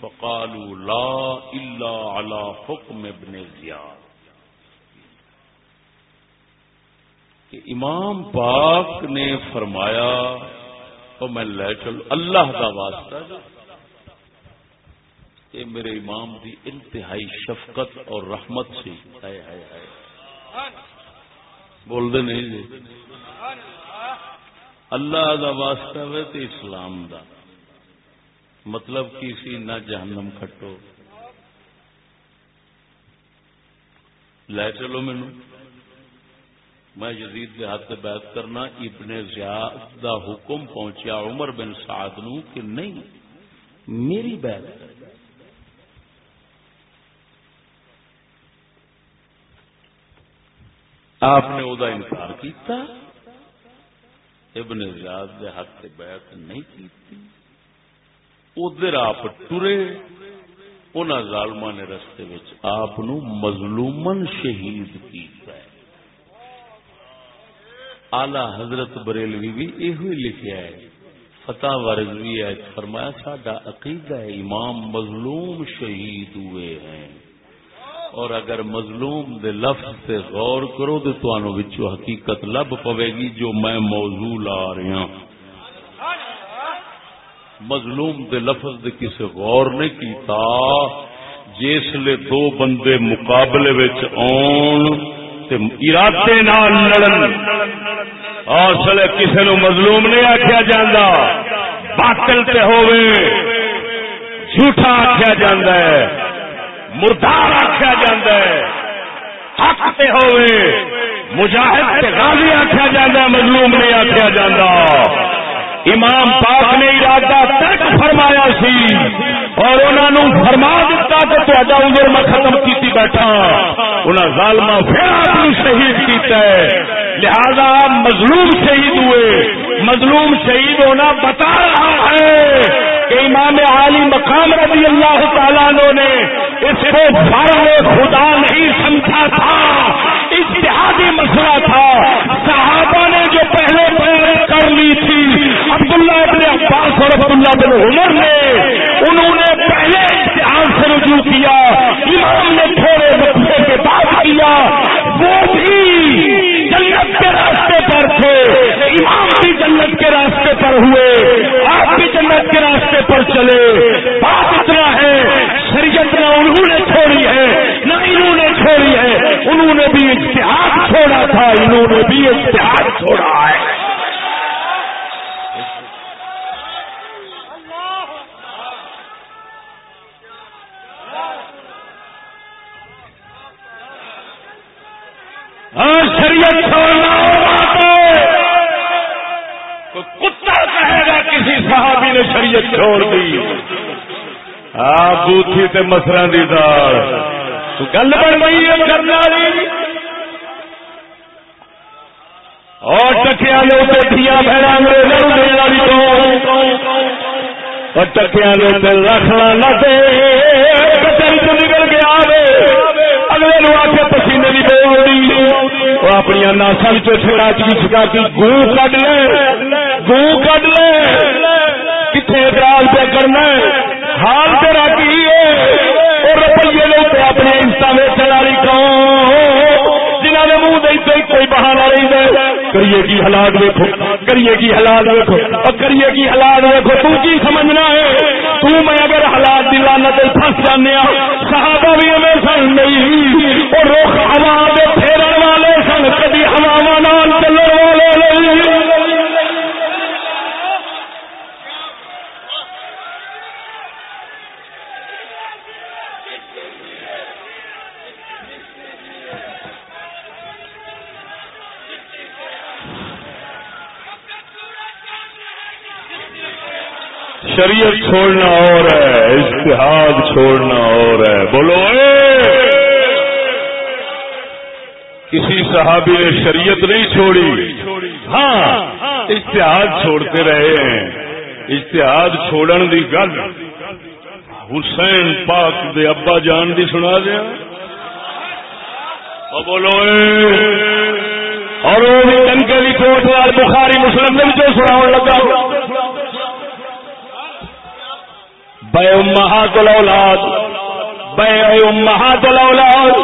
Speaker 1: فقالوا لا الا على حکم ابن زیاد۔ کہ امام پاک نے فرمایا، تو میں لے چلو اللہ کا واسطہ یہ میرے امام دی انتہائی شفقت اور رحمت سی ہے بول دے نہیں جی۔ اللہ دا واسطہ وے تو اسلام دا۔ مطلب کی سی نہ جہنم کھٹو۔ لے چلو مینو میں یزید کے ہاتھ سے بیعت کرنا، ابن زیاد دا حکم پہنچیا عمر بن سعد نو کہ نہیں، میری بیعت کر آپ نے ادا انکار کیتا؟ ابن زیاد دے ہاتھ سے بیعت نہیں کی ادھر آپ ٹرے ان ظالما نے رستے آپ مظلومن شہید کیتا ہے۔ آلہ حضرت بریلوی بھی یہ لکھا ہے۔ فتح ورز بھی ہے فرمایا ساڈا عقیدہ ہے امام مظلوم شہید ہوئے ہیں۔ اور اگر مظلوم دے لفظ سے غور کرو تو تمہوں بچوں حقیقت لب پوے گی جو میں موضوع لا رہا ہوں مظلوم دے لفظ دے کسے غور نہیں کیتا جس لے دو بندے مقابلے آن ارادے لڑن اصل کسی نو مظلوم نہیں آخیا جا باطل تے ہوئے جھوٹا آخیا جا مردار آخیا جا حق تے ہوئے مجاہد تے غازی آخیا جا مظلوم نہیں آخیا جا امام پاک نے ارادہ ترک فرمایا سی اور انہوں فرما دیتا کہ تا عمر میں ختم کی بیٹھا۔ انہیں ظالما پھر آپ شہید کیتا ہے۔ لہذا مظلوم شہید ہوئے۔ مظلوم شہید ہونا بتا رہا ہے۔ کہ امام عالی مقام رضی اللہ تعالیٰ نے اس کو فرم خدا نہیں سمجھا تھا اتحادی مسئلہ تھا۔ صحابہ نے جو پہلے پہلے کر لی تھی، عبداللہ ابن عباس اور عبداللہ بن عمر نے، انہوں نے پہلے اتحاد سے رجوع کیا، امام نے تھوڑے بچے کے بعد کیا۔ وہ بھی جنت کے راستے پر تھے امام بھی جنت کے راستے پر ہوئے، آپ بھی جنت کے راستے پر چلے۔ بات اتنا ہے، شریعت نہ انہوں نے چھوڑی ہے، نہ انہوں نے چھوڑی ہے۔ انہوں نے بھی اشتہار چھوڑا تھا، انہوں نے بھی اشتہار چھوڑا ہے۔ ہاں شریعت چھوڑنا کتا کہے گا، کسی صحابی نے شریعت چھوڑ دی۔ ہاں بوتھی تے مسرا دی دال تو گل بن گئی ہے کرنے والی اور ٹکیا نے اتنے دیا بہن انگریزوں دینے والی اور ٹکیا نے اتنے رکھنا نہ دے۔ نکل گیا اگلے نو آ کے پسینے کی بے ہوئی وہ اپنی ناسا چھڑا چی چکا کی گو کڈ لے۔ گو کڈ لے۔ کتنے اعتراض پہ کرنا حال تیرا کی ہے؟ روپیے لوگ اپنے انسٹا ویچن والی کون؟ جنہوں نے منہ دے کوئی بہانا نہیں دے۔ کریے کی حالات دیکھو کریے کی حالات دیکھو اور کریے کی حالات دیکھو تو کی سمجھنا ہے؟ تو میں اگر حالات دلانا تو پھنس جانے صحابہ بھی ہمیں سن نہیں، اور روک ہوا پھیرن والے سن کبھی ہوا نال
Speaker 2: شریعت چھوڑنا اور ہے اشتہاد چھوڑنا اور ہے۔ بولو، اے! کسی صحابی نے شریعت نہیں چھوڑی۔ ہاں اشتہاد چھوڑتے رہے ہیں۔ اشتہاد چھوڑن دی گل۔ حسین پاک دے ابا جان دی سنا دیا۔ بولو اور وہ بھی ٹنکے بھی کوٹ بخاری مسلم نے جو سنا لگا۔ بے امہات الاولاد، بے امہات الاولاد۔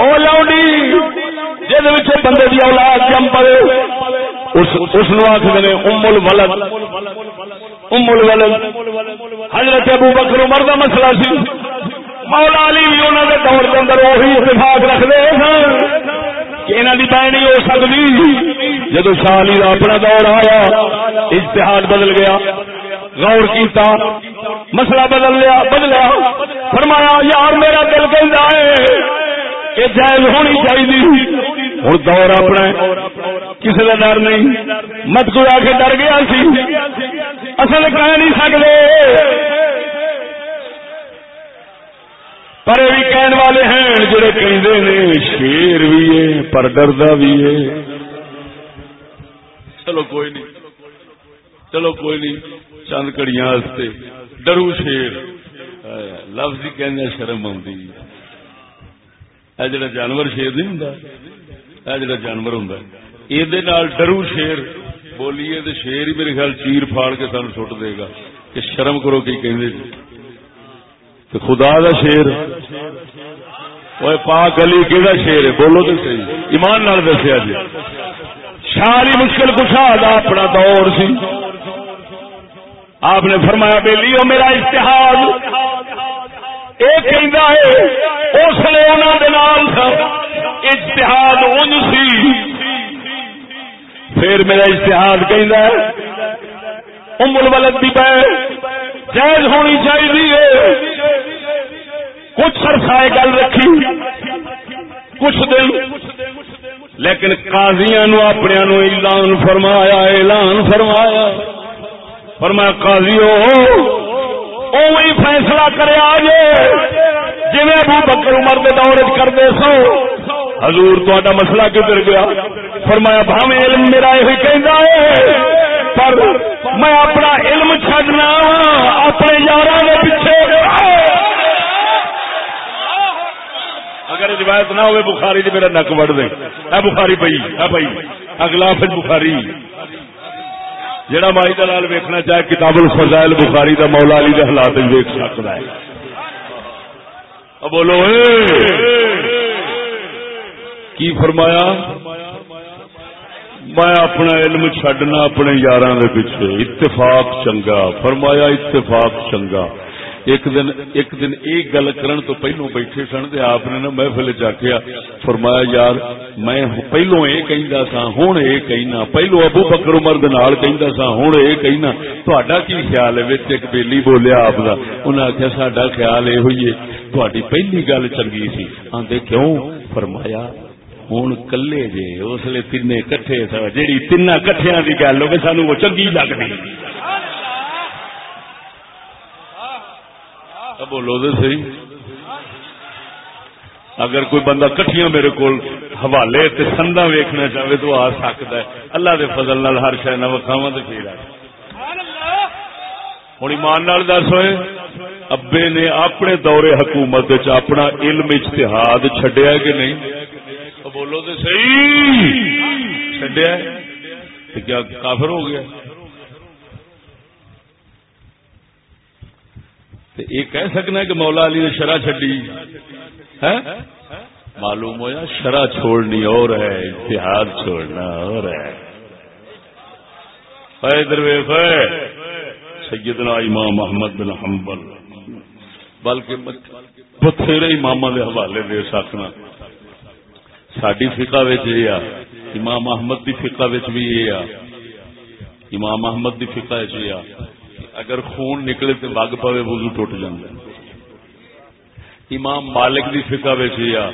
Speaker 2: او لوڈی جن بندے دی اولاد جم پڑے، اس اس نو آخر ام الولد ام الولد حضرت ابو بکر عمر دا مسئلہ سی۔ مولا علی بھی انہوں نے دور کے اندر وہی اتفاق رکھتے ہیں کہ انہوں کی بہن ہو سکتی جدو شاہ علی کا اپنا دور آیا اشتہار بدل گیا۔ غور کیتا، مسئلہ بدل لیا بدلیا فرمایا، یار میرا دل کہ جائز ہونی چاہیے ہوں دور اپنا کسی کا ڈر نہیں۔ مت کو آ کے ڈر گیا سی۔ اصل کہہ نہیں سکتے پر بھی کہنے والے ہیں جڑے کہ شیر بھی ہے پر ڈردا بھی ہے۔ چلو کوئی نہیں۔ چلو کوئی نہیں۔ چند کڑیاں ڈرو شیر۔ لفظ ہی کہنے شرم آتی ہے جڑا جانور شیر نہیں ہوں یہ جڑا جانور ہوں یہ ڈرو شیر، بولیے تو شیر ہی میرے خیال چیر پھاڑ کے سن سٹ دے گا۔ کہ شرم کرو کی کہ جی۔ خدا دا شیر۔ وہ پاک علی کہڑا شیر ہے؟ بولو تو صحیح۔ ایمان نال دسیا جی۔ ساری مشکل کشا دا اپنا دور سی۔ آپ نے فرمایا بے لیو میرا اشتہار ایک ہے، اس لیے انہوں ان سی۔ پھر میرا اشتہاد کہ ام الولد دی پہ جائز ہونی چاہیے کچھ عرصہ گل رکھی، کچھ دن۔ لیکن قاضیاں نو اپنے نو اعلان فرمایا اعلان فرمایا۔ فرمایا، قاضی ہو او فیصلہ کرے آجے۔ جی ابو بکر عمر دے دور کرتے سو، حضور تا مسئلہ کدھر گیا۔ فرمایا بھاوے علم میرا یہ کہہ ہے، پر میں اپنا علم چڈنا اپنے یار کے پیچھے۔ اگر روایت نہ ہوئے، بخاری تو میرا نک وڑ دے۔ اے بخاری پئی اے پئی اگلا پھر بخاری۔ جڑا مائی دلال ویکھنا چاہے، کتاب الفضائل بخاری دا مولا علی دے حالات ویکھ سکدا ہے۔ اب بولو کی فرمایا؟ میں اپنا علم چھڈنا اپنے یاراں دے پیچھے، اتفاق چنگا۔ فرمایا، اتفاق چنگا۔ ایک دن ایک دن ایک گل کرن تو پہلو بیٹھے سن تے آپ نے نا محفل چاکیا فرمایا یار میں پہلو اے کہندا سا ہن اے کہنا پہلو ابو بکر عمر دے نال کہندا سا ہن اے کہنا تہاڈا کی خیال ہے وچ ایک بیلی بولیا آپ دا انہاں آکھیا ساڈا خیال اے ہوئی ہے تہاڈی پہلی گل چنگی سی آندے کیوں فرمایا ہوں کلے جے اس لیے تین کٹھے جیڑی تین کٹھیاں کی گل ہو سانو وہ چنگی لگنی بولو تو سی اگر کوئی بندہ کٹیاں میرے کو حوالے سندا ویکھنا چاہے تو آ سکتا ہے۔ اللہ دے فضل نال ہر شہ نہ وکھاوا تو پھر ہوں ایمان نال دس ہوئے۔ ابے نے اپنے دورے حکومت اپنا علم اشتہاد چڈیا کہ نہیں؟ بولو تو صحیح چڈیا کیا کافر ہو گیا؟ یہ کہہ سکنا کہ مولا علی نے شرح چڈی معلوم ہوا شرح چھوڑنی اور ہے اتحاد چھوڑنا اور ہے۔ سیدنا امام محمد بن حنبل، بلکہ بتھیرے امام کے حوالے دے سکنا ساری فقہ یہ امام احمد کی فقہ بھی یہ آ۔ امام احمد کی فقہ یہ آ۔ اگر خون نکلے تو وگ پوے وضو ٹوٹ جائے امام مالک دی فقہ یا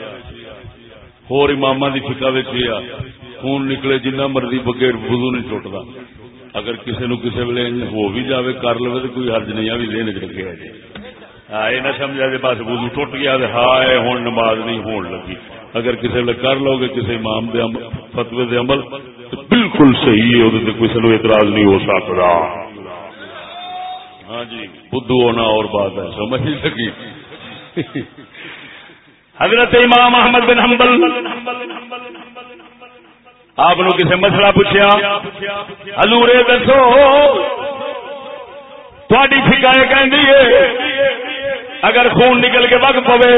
Speaker 2: ہور امام دی فقہ یا خون نکلے، جنہ مرضی بغیر وضو نہیں ٹوٹتا
Speaker 1: اگر کسی نو کسی ویلے ہو بھی جاوے، کر لو تو کوئی حرج نہیں بھی دین چ رکھے جی۔ ہاں یہ نہ سمجھا جی بس وضو ٹوٹ گیا ہائے ہوں نماز نہیں ہون لگی۔ اگر کسی ویلے کر لو گے کسی امام دے فتوی دے عمل، تو بالکل صحیح ہے کسی نو اعتراض نہیں ہو سکتا ہاں جی بدھو ہونا اور بات ہے، سمجھ نہیں سکی
Speaker 2: حضرت امام احمد بن حنبل، آپ نے کسی مسئلہ پوچھا حضور دسو تھوڑی فکائے کہ اگر خون نکل کے وقت پوے،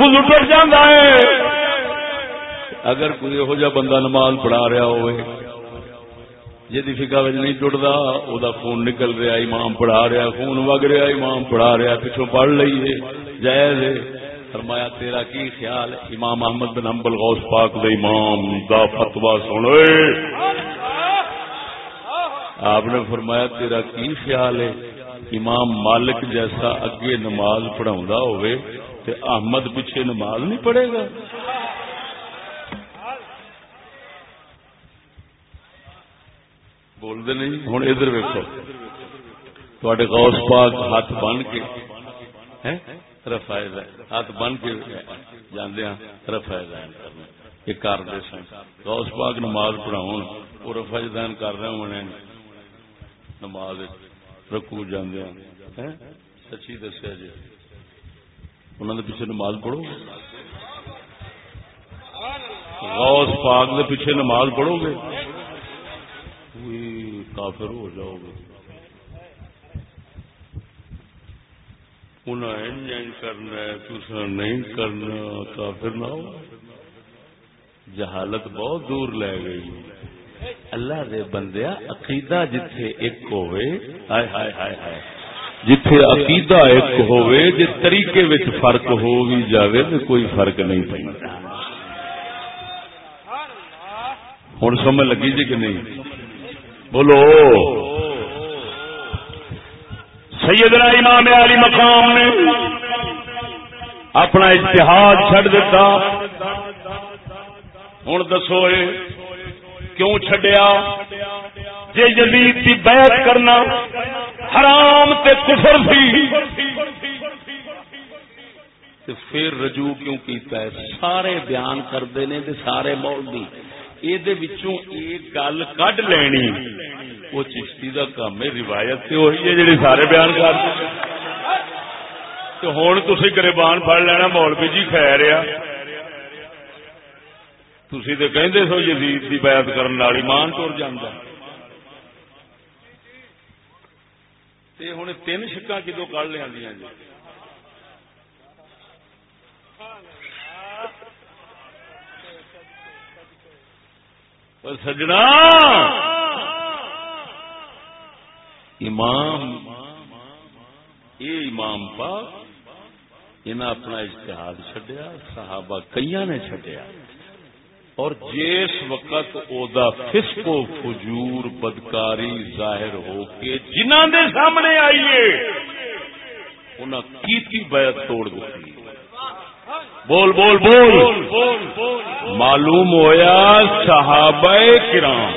Speaker 2: وضو ٹوٹ جاتا ہے۔
Speaker 1: اگر کوئی یہو جہ بندہ نماز پڑھا رہا ہوئے جی فکا نہیں ٹوٹتا وہ خون نکل رہا امام پڑھا رہا، خون وگ رہا امام پڑھا رہا پچھو پڑھ لیے جائز فرمایا، تیرا کی خیال امام محمد بن حنبل غوث پاک دے امام دا فتوا سن آپ نے فرمایا، تیرا کی خیال ہے؟ امام مالک جیسا اگے نماز پڑھا ہوئے، تے احمد پیچھے نماز نہیں پڑھے گا۔ بولتے نہیں؟ ہوں ادھر ویکو تے غوث پاک ہاتھ بن کے رفائے ہاتھ بن کے جانے ہاں، رفائے دین کرنا یہ کرتے سن۔ غوث پاک نماز پڑھاؤ وہ رفا دین کر رہے ہونے نماز رکو جانے ہاں، سچی دسیا جی۔ انہوں نے پیچھے نماز پڑھو۔ غوث پاک دے پیچھے نماز پڑھو گے۔ کافر ہو جاؤ گے۔ انہیں کرنا تسا نہیں کرنا، کافر نہ ہو۔ جہالت بہت دور لے گئی۔ اللہ دے بندیا عقیدہ جتھے ایک ہوئے ہائے ہائے ہائے ہائے۔ جتھے عقیدہ ایک ہوئے جس طریقے وچ فرق ہو بھی جاوے تو کوئی فرق نہیں پہنتا۔ ہوں سمجھ لگی جی کہ نہیں؟ بولو۔
Speaker 2: سیدنا امام علی مقام نے اپنا اتحاد چڈ دیتا ہوں دسو کیوں چڈیا جی جدید کی بیعت کرنا حرام تے کفر سی
Speaker 1: پھر رجوع کیوں کیتا ہے؟ سارے بیان کرتے ہیں سارے مولوی۔ یہ گل کڈ لینی وہ چشتی کا کام روایت سے وہی ہے جی سارے بیان کر ہوں تھی گربان پڑ لینا مولوی جی خیر تھی تو کہندے سو یزید کی بیعت کرنے والی مان تر جانا ہوں تین شکا کدو کڑ لیا جی سجنا۔ امام، یہ امام پاک انہیں اپنا اشتہاد چڈیا صحابہ کئی نے چڈیا اور جس وقت اودا فسق و فجور بدکاری ظاہر ہو کے جنہ دے سامنے آئیے انہیں کی بیعت توڑ دیتی بول بول بول۔ معلوم ہویا صحابہ کرام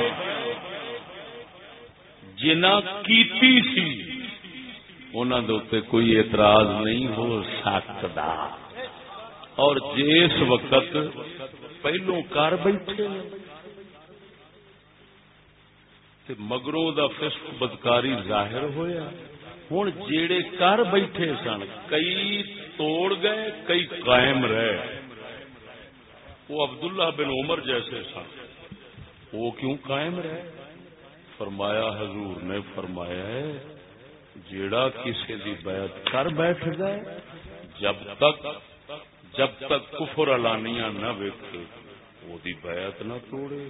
Speaker 1: جنا کیتی سی انہوں نے کوئی اعتراض نہیں ہو سکتا اور جس وقت پہلو کر بیٹھے مگروں دا فسق بدکاری ظاہر ہویا ہوں جیڑے کر بیٹھے سن، کئی توڑ گئے، کئی قائم رہے۔ وہ عبداللہ بن عمر جیسے سن وہ کیوں قائم رہے؟ فرمایا، حضور نے فرمایا ہے، جیڑا کسی دی بیعت کر بیٹھ گئے جب تک جب تک کفر علانیہ نہ ویکھے، وہ دی بیعت نہ توڑے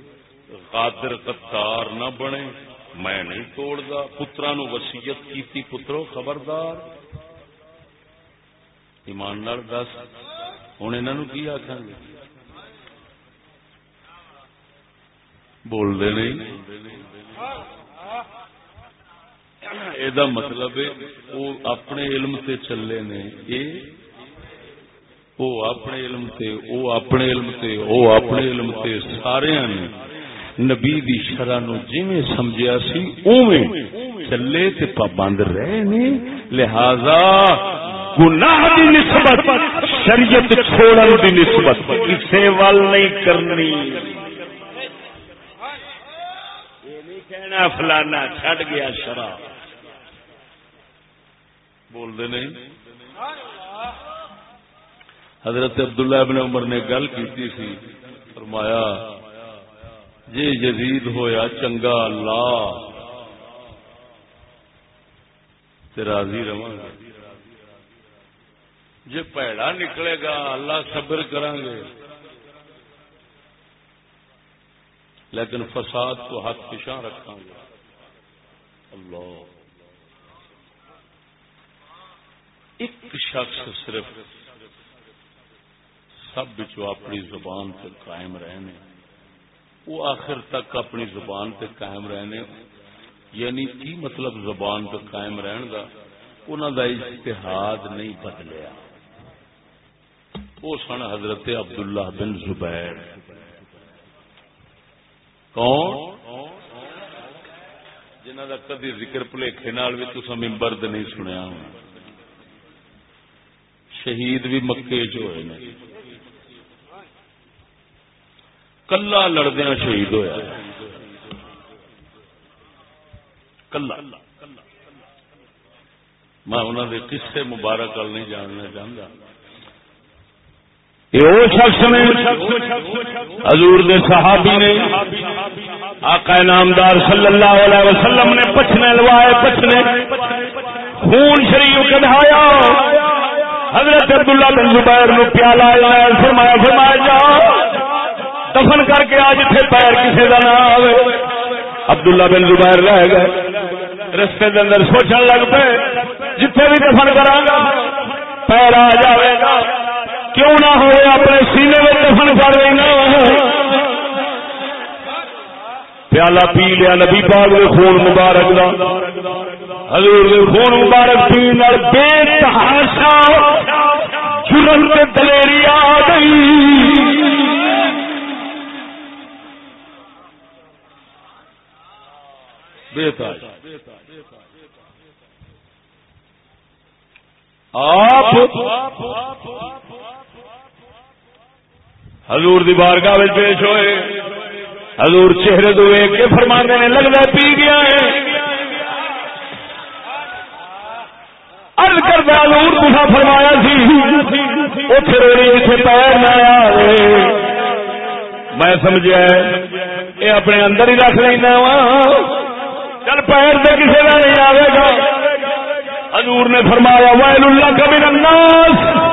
Speaker 1: قادر قطار نہ بنے۔ میں نہیں توڑتا پترا نو وسیعت کی پترو خبردار۔ ایمان نال دس۔ ہوں انہوں کی آخان گے؟ بولتے نہیں۔ یہ مطلب وہ اپنے علم سے چلے نے۔ یہ وہ اپنے علم سے وہ اپنے علم سے وہ اپنے علم سے سارے نے نبی دی شرح نو جویں سمجھیا سی، اوویں چلے تے پابند رہے نے۔ لہذا گناہ دی نسبت، شریعت چھوڑن دی نسبت، کسے وال نہیں کرنی۔ کہنا فلانا چھڈ گیا شراب۔ بول دے نہیں؟ حضرت عبداللہ ابن عمر نے گل کی سی، فرمایا جی جدید ہویا چنگا اللہ راضی رہا جی پیڑا نکلے گا، اللہ صبر کریں گے۔ لیکن فساد کو ہاتھ پچھا رکھا گے۔ اللہ۔ ایک شخص صرف سب اپنی زبان سے قائم رہنے۔ وہ آخر تک اپنی زبان سے قائم رہنے۔ یعنی کی مطلب زبان پہ قائم رہن کا انہوں کا اشتہاد نہیں بدلیا۔ وہ سن حضرت عبداللہ بن زبیر۔ کون؟ جنہ کا کدی ذکر پلیکے بھی تو ممبرد نہیں سنیا شہید بھی مکے چ ہوئے کلا لڑدیا شہید ہوا کلا۔ میں انہوں نے قصے مبارک نہیں جاننا چاہتا یہ وہ شخص نے حضور دے صحابی نے آقا نامدار صلی اللہ علیہ وسلم نے پچھنے لوائے پچھنے خون شریف کدھایا حضرت عبداللہ بن زبیر نو پیالہ لایا فرمایا فرمایا جا۔ دفن کر کے آج اتنے پیر کسی کا نہ آئے عبداللہ بن زبیر رہ گئے۔ رستے کے اندر سوچن لگ پے، جتھے بھی دفن کرا گا، پیر آ جائے گا۔ کیوں نہ ہوئے؟ اپنے سینے میں دفن کر لینا پیالہ پی لیا نبی پاک دے خون مبارک دا۔ حضور دے خون مبارک پی بے تحاشا جرم تے دلیری آ گئی۔ آپ حضور دی بارگاہ پیش ہوئے۔ حضور چہرے تو ویگ کے فرمانے نے لگتا پی گیا ہے۔ ارد کر حضور تسا فرمایا سی اتنے روڑی جتنے پیر نہ آئے میں سمجھا یہ اپنے اندر ہی رکھ لینا وا۔ چل پیر سے کسی کا نہیں آئے گا۔ حضور نے فرمایا، ویل اللہ کا بھی الناس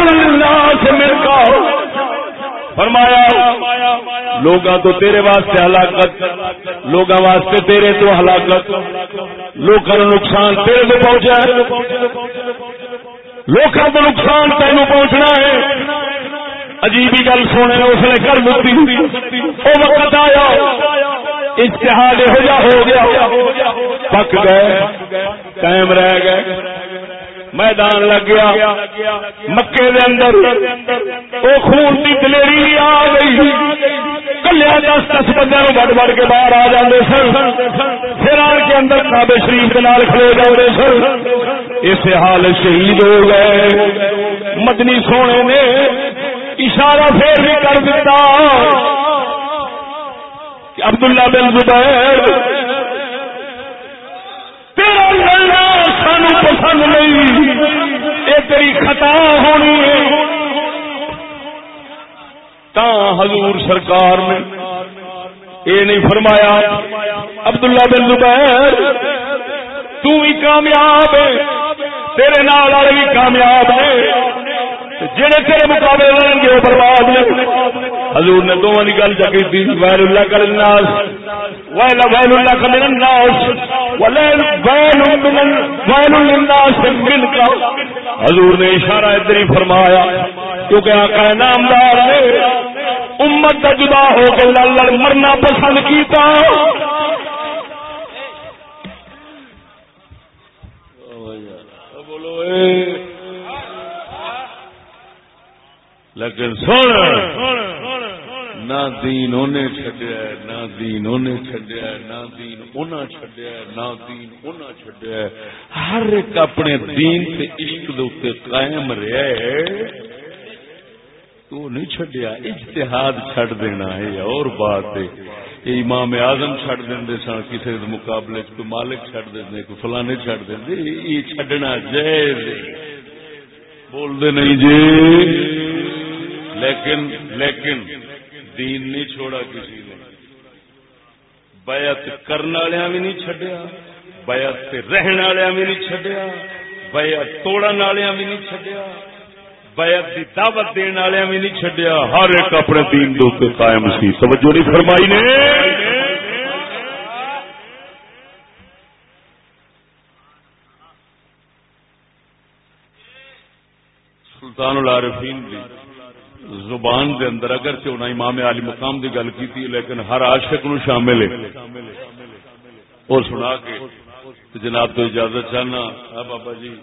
Speaker 1: الناس فرمایا لوگا تو تیرے واسطے ہلاکت لوگا واسطے تیرے تو ہلاکت۔ لوگ نقصان تیرے تو پہنچا لوگوں کو نقصان تینوں پہنچنا ہے۔ عجیب گل سونے، اس نے کر دیتی وہ وقت آیا۔ اشتہاد ہو گیا۔ پک گئے، قائم رہ گئے۔ میدان لگ گیا۔ مکے دے اندر وہ خون کی دلیری آ گئی کلیا دس دس بندے بڑ بڑ کے باہر آ جاندے سن۔ پھر آن کے اندر کابے شریف کے نال کھلے جاتے سن۔ اس حال شہید ہو گئے۔ مدنی سونے نے اشارہ پھر بھی کر دیتا کہ عبداللہ بن زبیر، تیرا لڑنا سانو پسند نہیں۔ یہ تیری خطا ہونی ہے۔ تا حضور سرکار نے یہ نہیں فرمایا، عبداللہ بن زبیر، تو بھی کامیاب ہے، تیرے نال والے بھی کامیاب ہے۔ جڑے تیرے مقابلے لڑیں گے، وہ برباد نے۔ حضور نے دونوں کی گل چکی تھی، ویل اللہ کا الناس ویل ویل اللہ کا من الناس ویل ویل ویل للناس من کا۔ حضور نے اشارہ ادھر ہی فرمایا، کیونکہ آقا نامدار نے امت کا جدا ہو کے لڑ مرنا پسند کیتا۔ بولو اے۔ لیکن سن۔ نہ دین انہیں چڈیا نہ دین انہیں چڈیا نہ دین انہیں چڈیا نہ دین انہیں چڈیا ہر ایک اپنے دین تے عشق دے قائم رہا ہے۔ تو نہیں چڈیا اجتہاد چھڑ دینا ہے۔ اور بات ہے۔ یہ امام اعظم چھڑ دیں سن کسی مقابلے کوئی مالک چھڑ دیں کوئی فلانے چھڑ دیں یہ چڈنا جائز بول دے نہیں جی۔ لیکن لیکن دین نہیں چھوڑا کسی نے۔ بیعت کرنے والے بھی نہیں چڈیا بیعت رہن والے بھی نہیں چڈیا بیعت توڑن والے بھی نہیں چڈیا بیعت کی دعوت دن والے بھی نہیں چڈیا ہر ایک اپنے دین دو قائم سی۔ توجہ نہیں فرمائی نے؟ سلطان العارفین دی۔ زبان دے اندر اگر سے انہیں امام علی مقام دی گل کی تھی، لیکن ہر عاشق نو شامل ہے۔ اور سنا کے جناب تو اجازت چاہنا ہاں بابا جی۔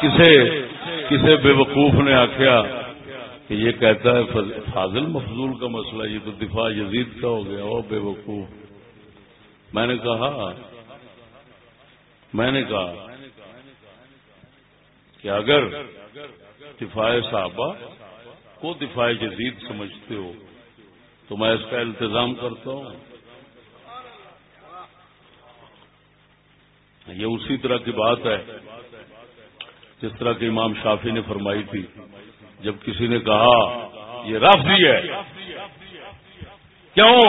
Speaker 1: کسے کسے بے وقوف نے آخیا کہ یہ کہتا ہے فاضل مفضول کا مسئلہ، یہ تو دفاع یزید کا ہو گیا، وہ بے وقوف۔ میں نے کہا میں نے کہا کہ اگر دفاع صحابہ کو دفاع جدید سمجھتے ہو تو میں اس کا التظام کرتا ہوں۔ یہ اسی طرح کی بات ہے جس طرح کی امام شافی نے فرمائی تھی۔ جب کسی نے کہا یہ رافضی ہے، کیوں؟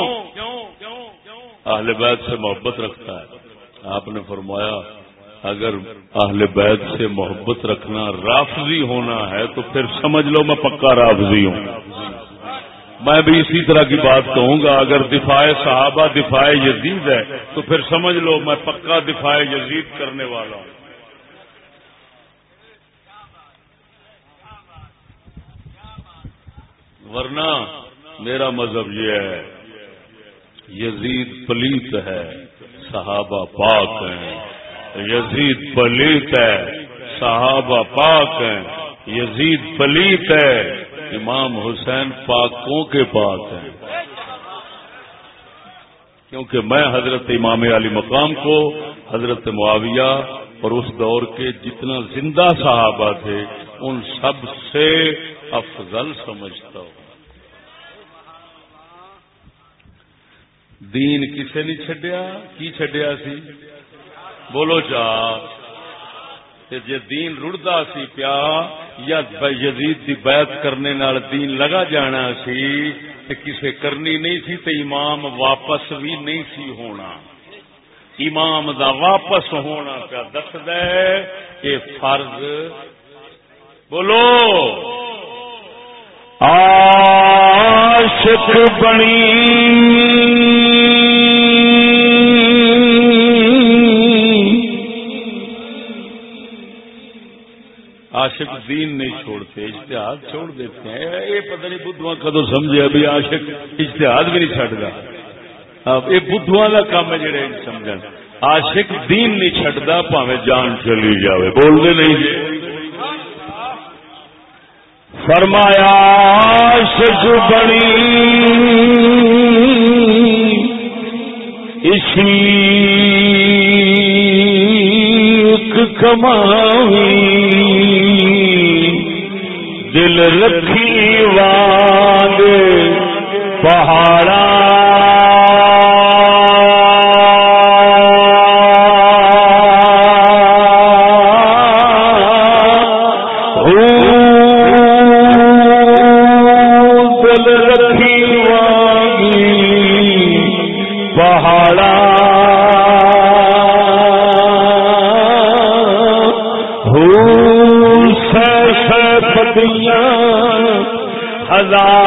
Speaker 1: اہل بیت سے محبت رکھتا ہے۔ آپ نے فرمایا، اگر اہل بیت سے محبت رکھنا رافضی ہونا ہے تو پھر سمجھ لو میں پکا رافضی ہوں۔ میں بھی اسی طرح کی بات کہوں گا، اگر دفاع صحابہ، دفاع یزید ہے تو پھر سمجھ لو میں پکا دفاع یزید کرنے والا ہوں۔ ورنہ میرا مذہب یہ ہے، یزید پلیت ہے۔ صحابہ پاک ہیں۔ یزید پلیت ہے۔ صحابہ پاک ہیں۔ یزید پلیت ہے۔ امام حسین پاکوں کے پاک ہیں۔ کیونکہ میں حضرت امام علی مقام کو حضرت معاویہ اور اس دور کے جتنا زندہ صحابہ تھے، ان سب سے افضل سمجھتا ہوں۔ دین کسے نہیں چڈیا کی چڈیا سی؟ بولو چا جی دین رڑتا سی پیا، یا یزید دی بیعت کرنے نال دین لگا جانا سی، تے کسے کرنی نہیں سی، تے امام واپس بھی نہیں سی ہونا۔ امام دا واپس ہونا پیا دس دے فرض۔ بولو۔ عاشق بنی۔ عاشق دین نہیں چھوڑتے اشتہاد چھوڑ دیتے ہیں۔ یہ پتہ نہیں بدھواں کدو سمجھے ابھی عاشق اشتہاد بھی نہیں چڈتا یہ بدھواں کا کام ہے جڑے سمجھ عاشق دین نہیں چڈتا پاوے جان چلی جاوے۔ بولتے نہیں جی؟ فرمایا، عاشق بنی اسی کمائی دل رکھی وانگ پہاڑا۔ دل رکھی بہارا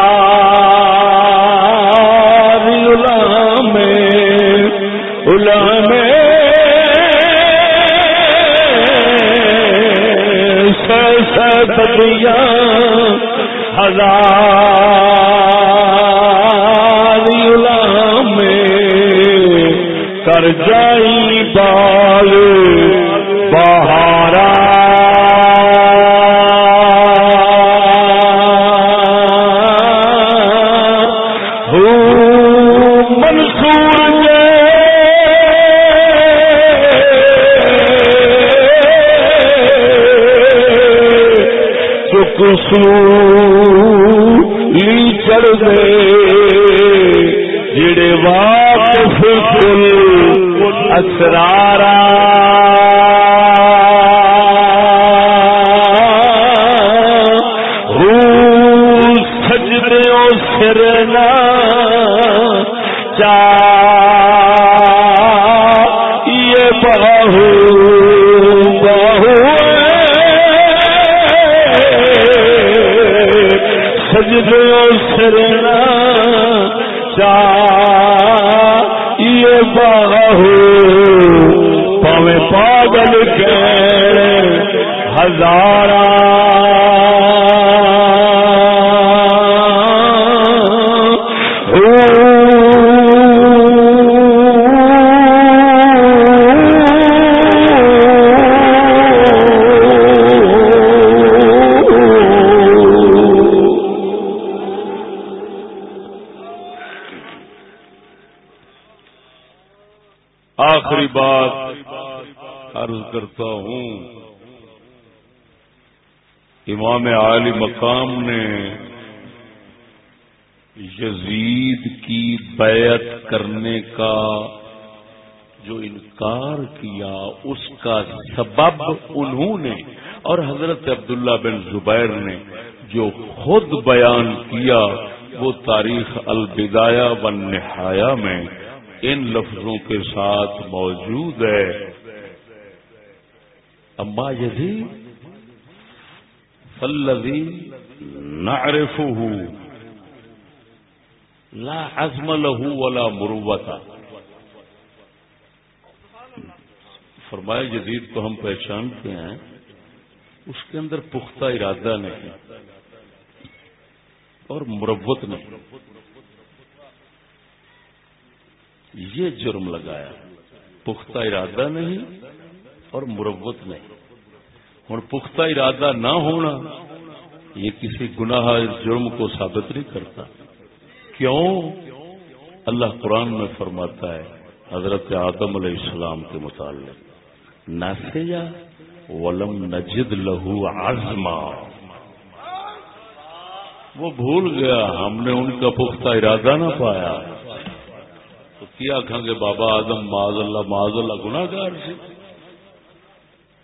Speaker 2: کرنے کا جو انکار کیا، اس کا سبب انہوں نے اور حضرت عبداللہ بن زبیر نے جو خود بیان کیا، وہ تاریخ البدایہ و نہایا میں ان لفظوں کے ساتھ موجود ہے۔ اما یزید فالذي نعرفه لا عزم له ولا مروتا فرمایا جدید کو ہم پہچانتے ہیں، اس کے اندر پختہ ارادہ نہیں، اور مروت نہیں۔ یہ جرم لگایا، پختہ ارادہ نہیں اور مروت نہیں۔ ہوں پختہ ارادہ نہ ہونا، یہ کسی گناہ جرم کو ثابت نہیں کرتا۔ کیوں؟ اللہ قرآن میں فرماتا ہے، حضرت آدم علیہ السلام کے متعلق، ناسیا ولم نجد لہو آزما وہ بھول گیا، ہم نے ان کا پختہ ارادہ نہ پایا۔ تو کیا کھاں گے بابا آدم معذ اللہ معذ اللہ گناگار سے جی۔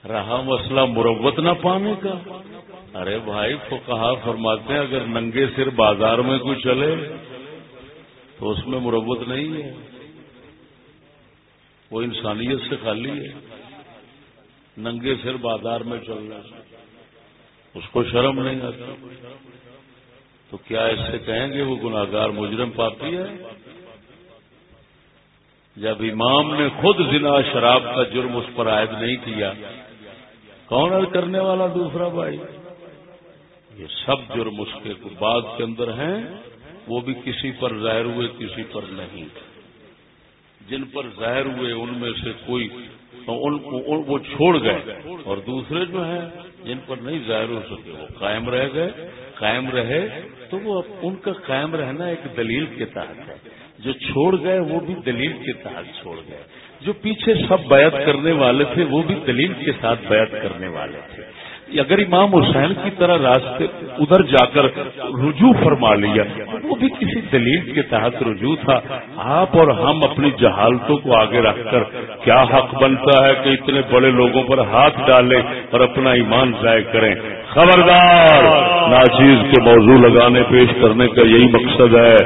Speaker 2: رہا مسئلہ مروت نہ پانے کا۔ ارے بھائی کو کہا فرماتے ہیں، اگر ننگے سر بازار میں کوئی چلے تو اس میں مروت نہیں ہے۔ وہ انسانیت سے خالی ہے۔ ننگے سر بازار میں چلنا اس کو شرم نہیں آتا تو کیا اس سے کہیں گے وہ گناگار مجرم پاتی ہے؟ جب امام نے خود زنا شراب کا جرم اس پر عائد نہیں کیا، کون کرنے والا دوسرا بھائی؟ یہ سب جرم اس کے بعد کے اندر ہیں۔ وہ بھی کسی پر ظاہر ہوئے، کسی پر نہیں۔ جن پر ظاہر ہوئے، ان میں سے کوئی ان وہ چھوڑ گئے۔ اور دوسرے جو ہیں، جن پر نہیں ظاہر ہو سکے، وہ قائم رہ گئے۔ قائم رہے، تو وہ ان کا قائم رہنا ایک دلیل کے تحت ہے۔ جو چھوڑ گئے، وہ بھی دلیل کے تحت چھوڑ گئے۔ جو پیچھے سب بیعت کرنے والے تھے، وہ بھی دلیل کے ساتھ بیعت کرنے والے تھے۔ اگر امام حسین کی طرح راستے ادھر جا کر رجوع فرما لیا، وہ بھی کسی دلیل کے تحت رجوع تھا۔ آپ اور ہم اپنی جہالتوں کو آگے رکھ کر کیا حق بنتا ہے کہ اتنے بڑے لوگوں پر ہاتھ ڈالیں اور اپنا ایمان ضائع کریں؟ خبردار! ناچیز کے موضوع لگانے، پیش کرنے کا یہی مقصد ہے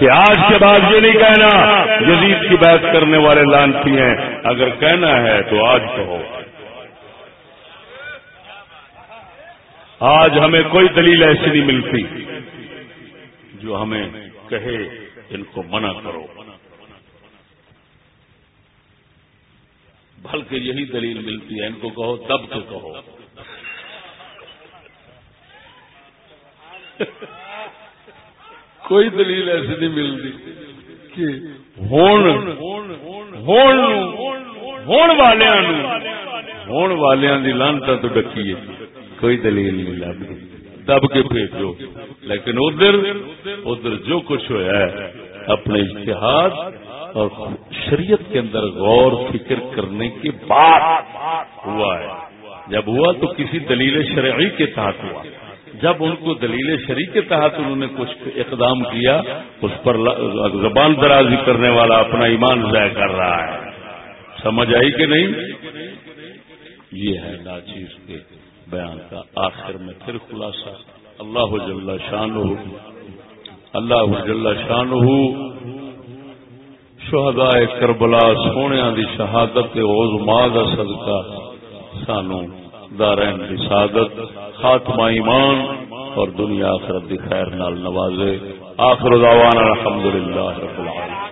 Speaker 2: کہ آج کے بعد یہ نہیں کہنا جدید کی بات کرنے والے لانتی ہیں۔ اگر کہنا ہے تو آج کہو۔ آج ہمیں کوئی دلیل ایسی نہیں ملتی جو ہمیں کہے ان کو منع کرو۔ بلکہ یہی دلیل ملتی ہے، ان کو کہو تب تو کہو۔ کوئی دلیل ایسی نہیں ملتی کہ ہون والوں کی لانتا تو ڈکی ہے۔ کوئی دلیل نہیں لگتی دب کے بھیجو۔ لیکن ادھر ادھر جو کچھ ہوا ہے، اپنے اشتہاد اور شریعت کے اندر غور فکر کرنے کے بعد ہوا ہے۔ جب ہوا تو کسی دلیل شرعی کے تحت ہوا۔
Speaker 1: جب ان کو دلیل شریع کے تحت انہوں نے کچھ اقدام کیا، اس پر زبان درازی کرنے والا اپنا ایمان ضائع کر رہا ہے۔ سمجھ آئی کہ نہیں؟ یہ ہے ناچیز کے۔ بیان کا آخر میں پھر خلاصہ۔ اللہ جل شان ہو اللہ جل شان ہو شہداء کربلا سونے دی شہادت اوزما کا صدقہ۔ سانو دارین کی سعادت، خاتمہ ایمان اور دنیا آخرت دی خیر نال نوازے۔ آخر دعوانا الحمدللہ رب العالمین۔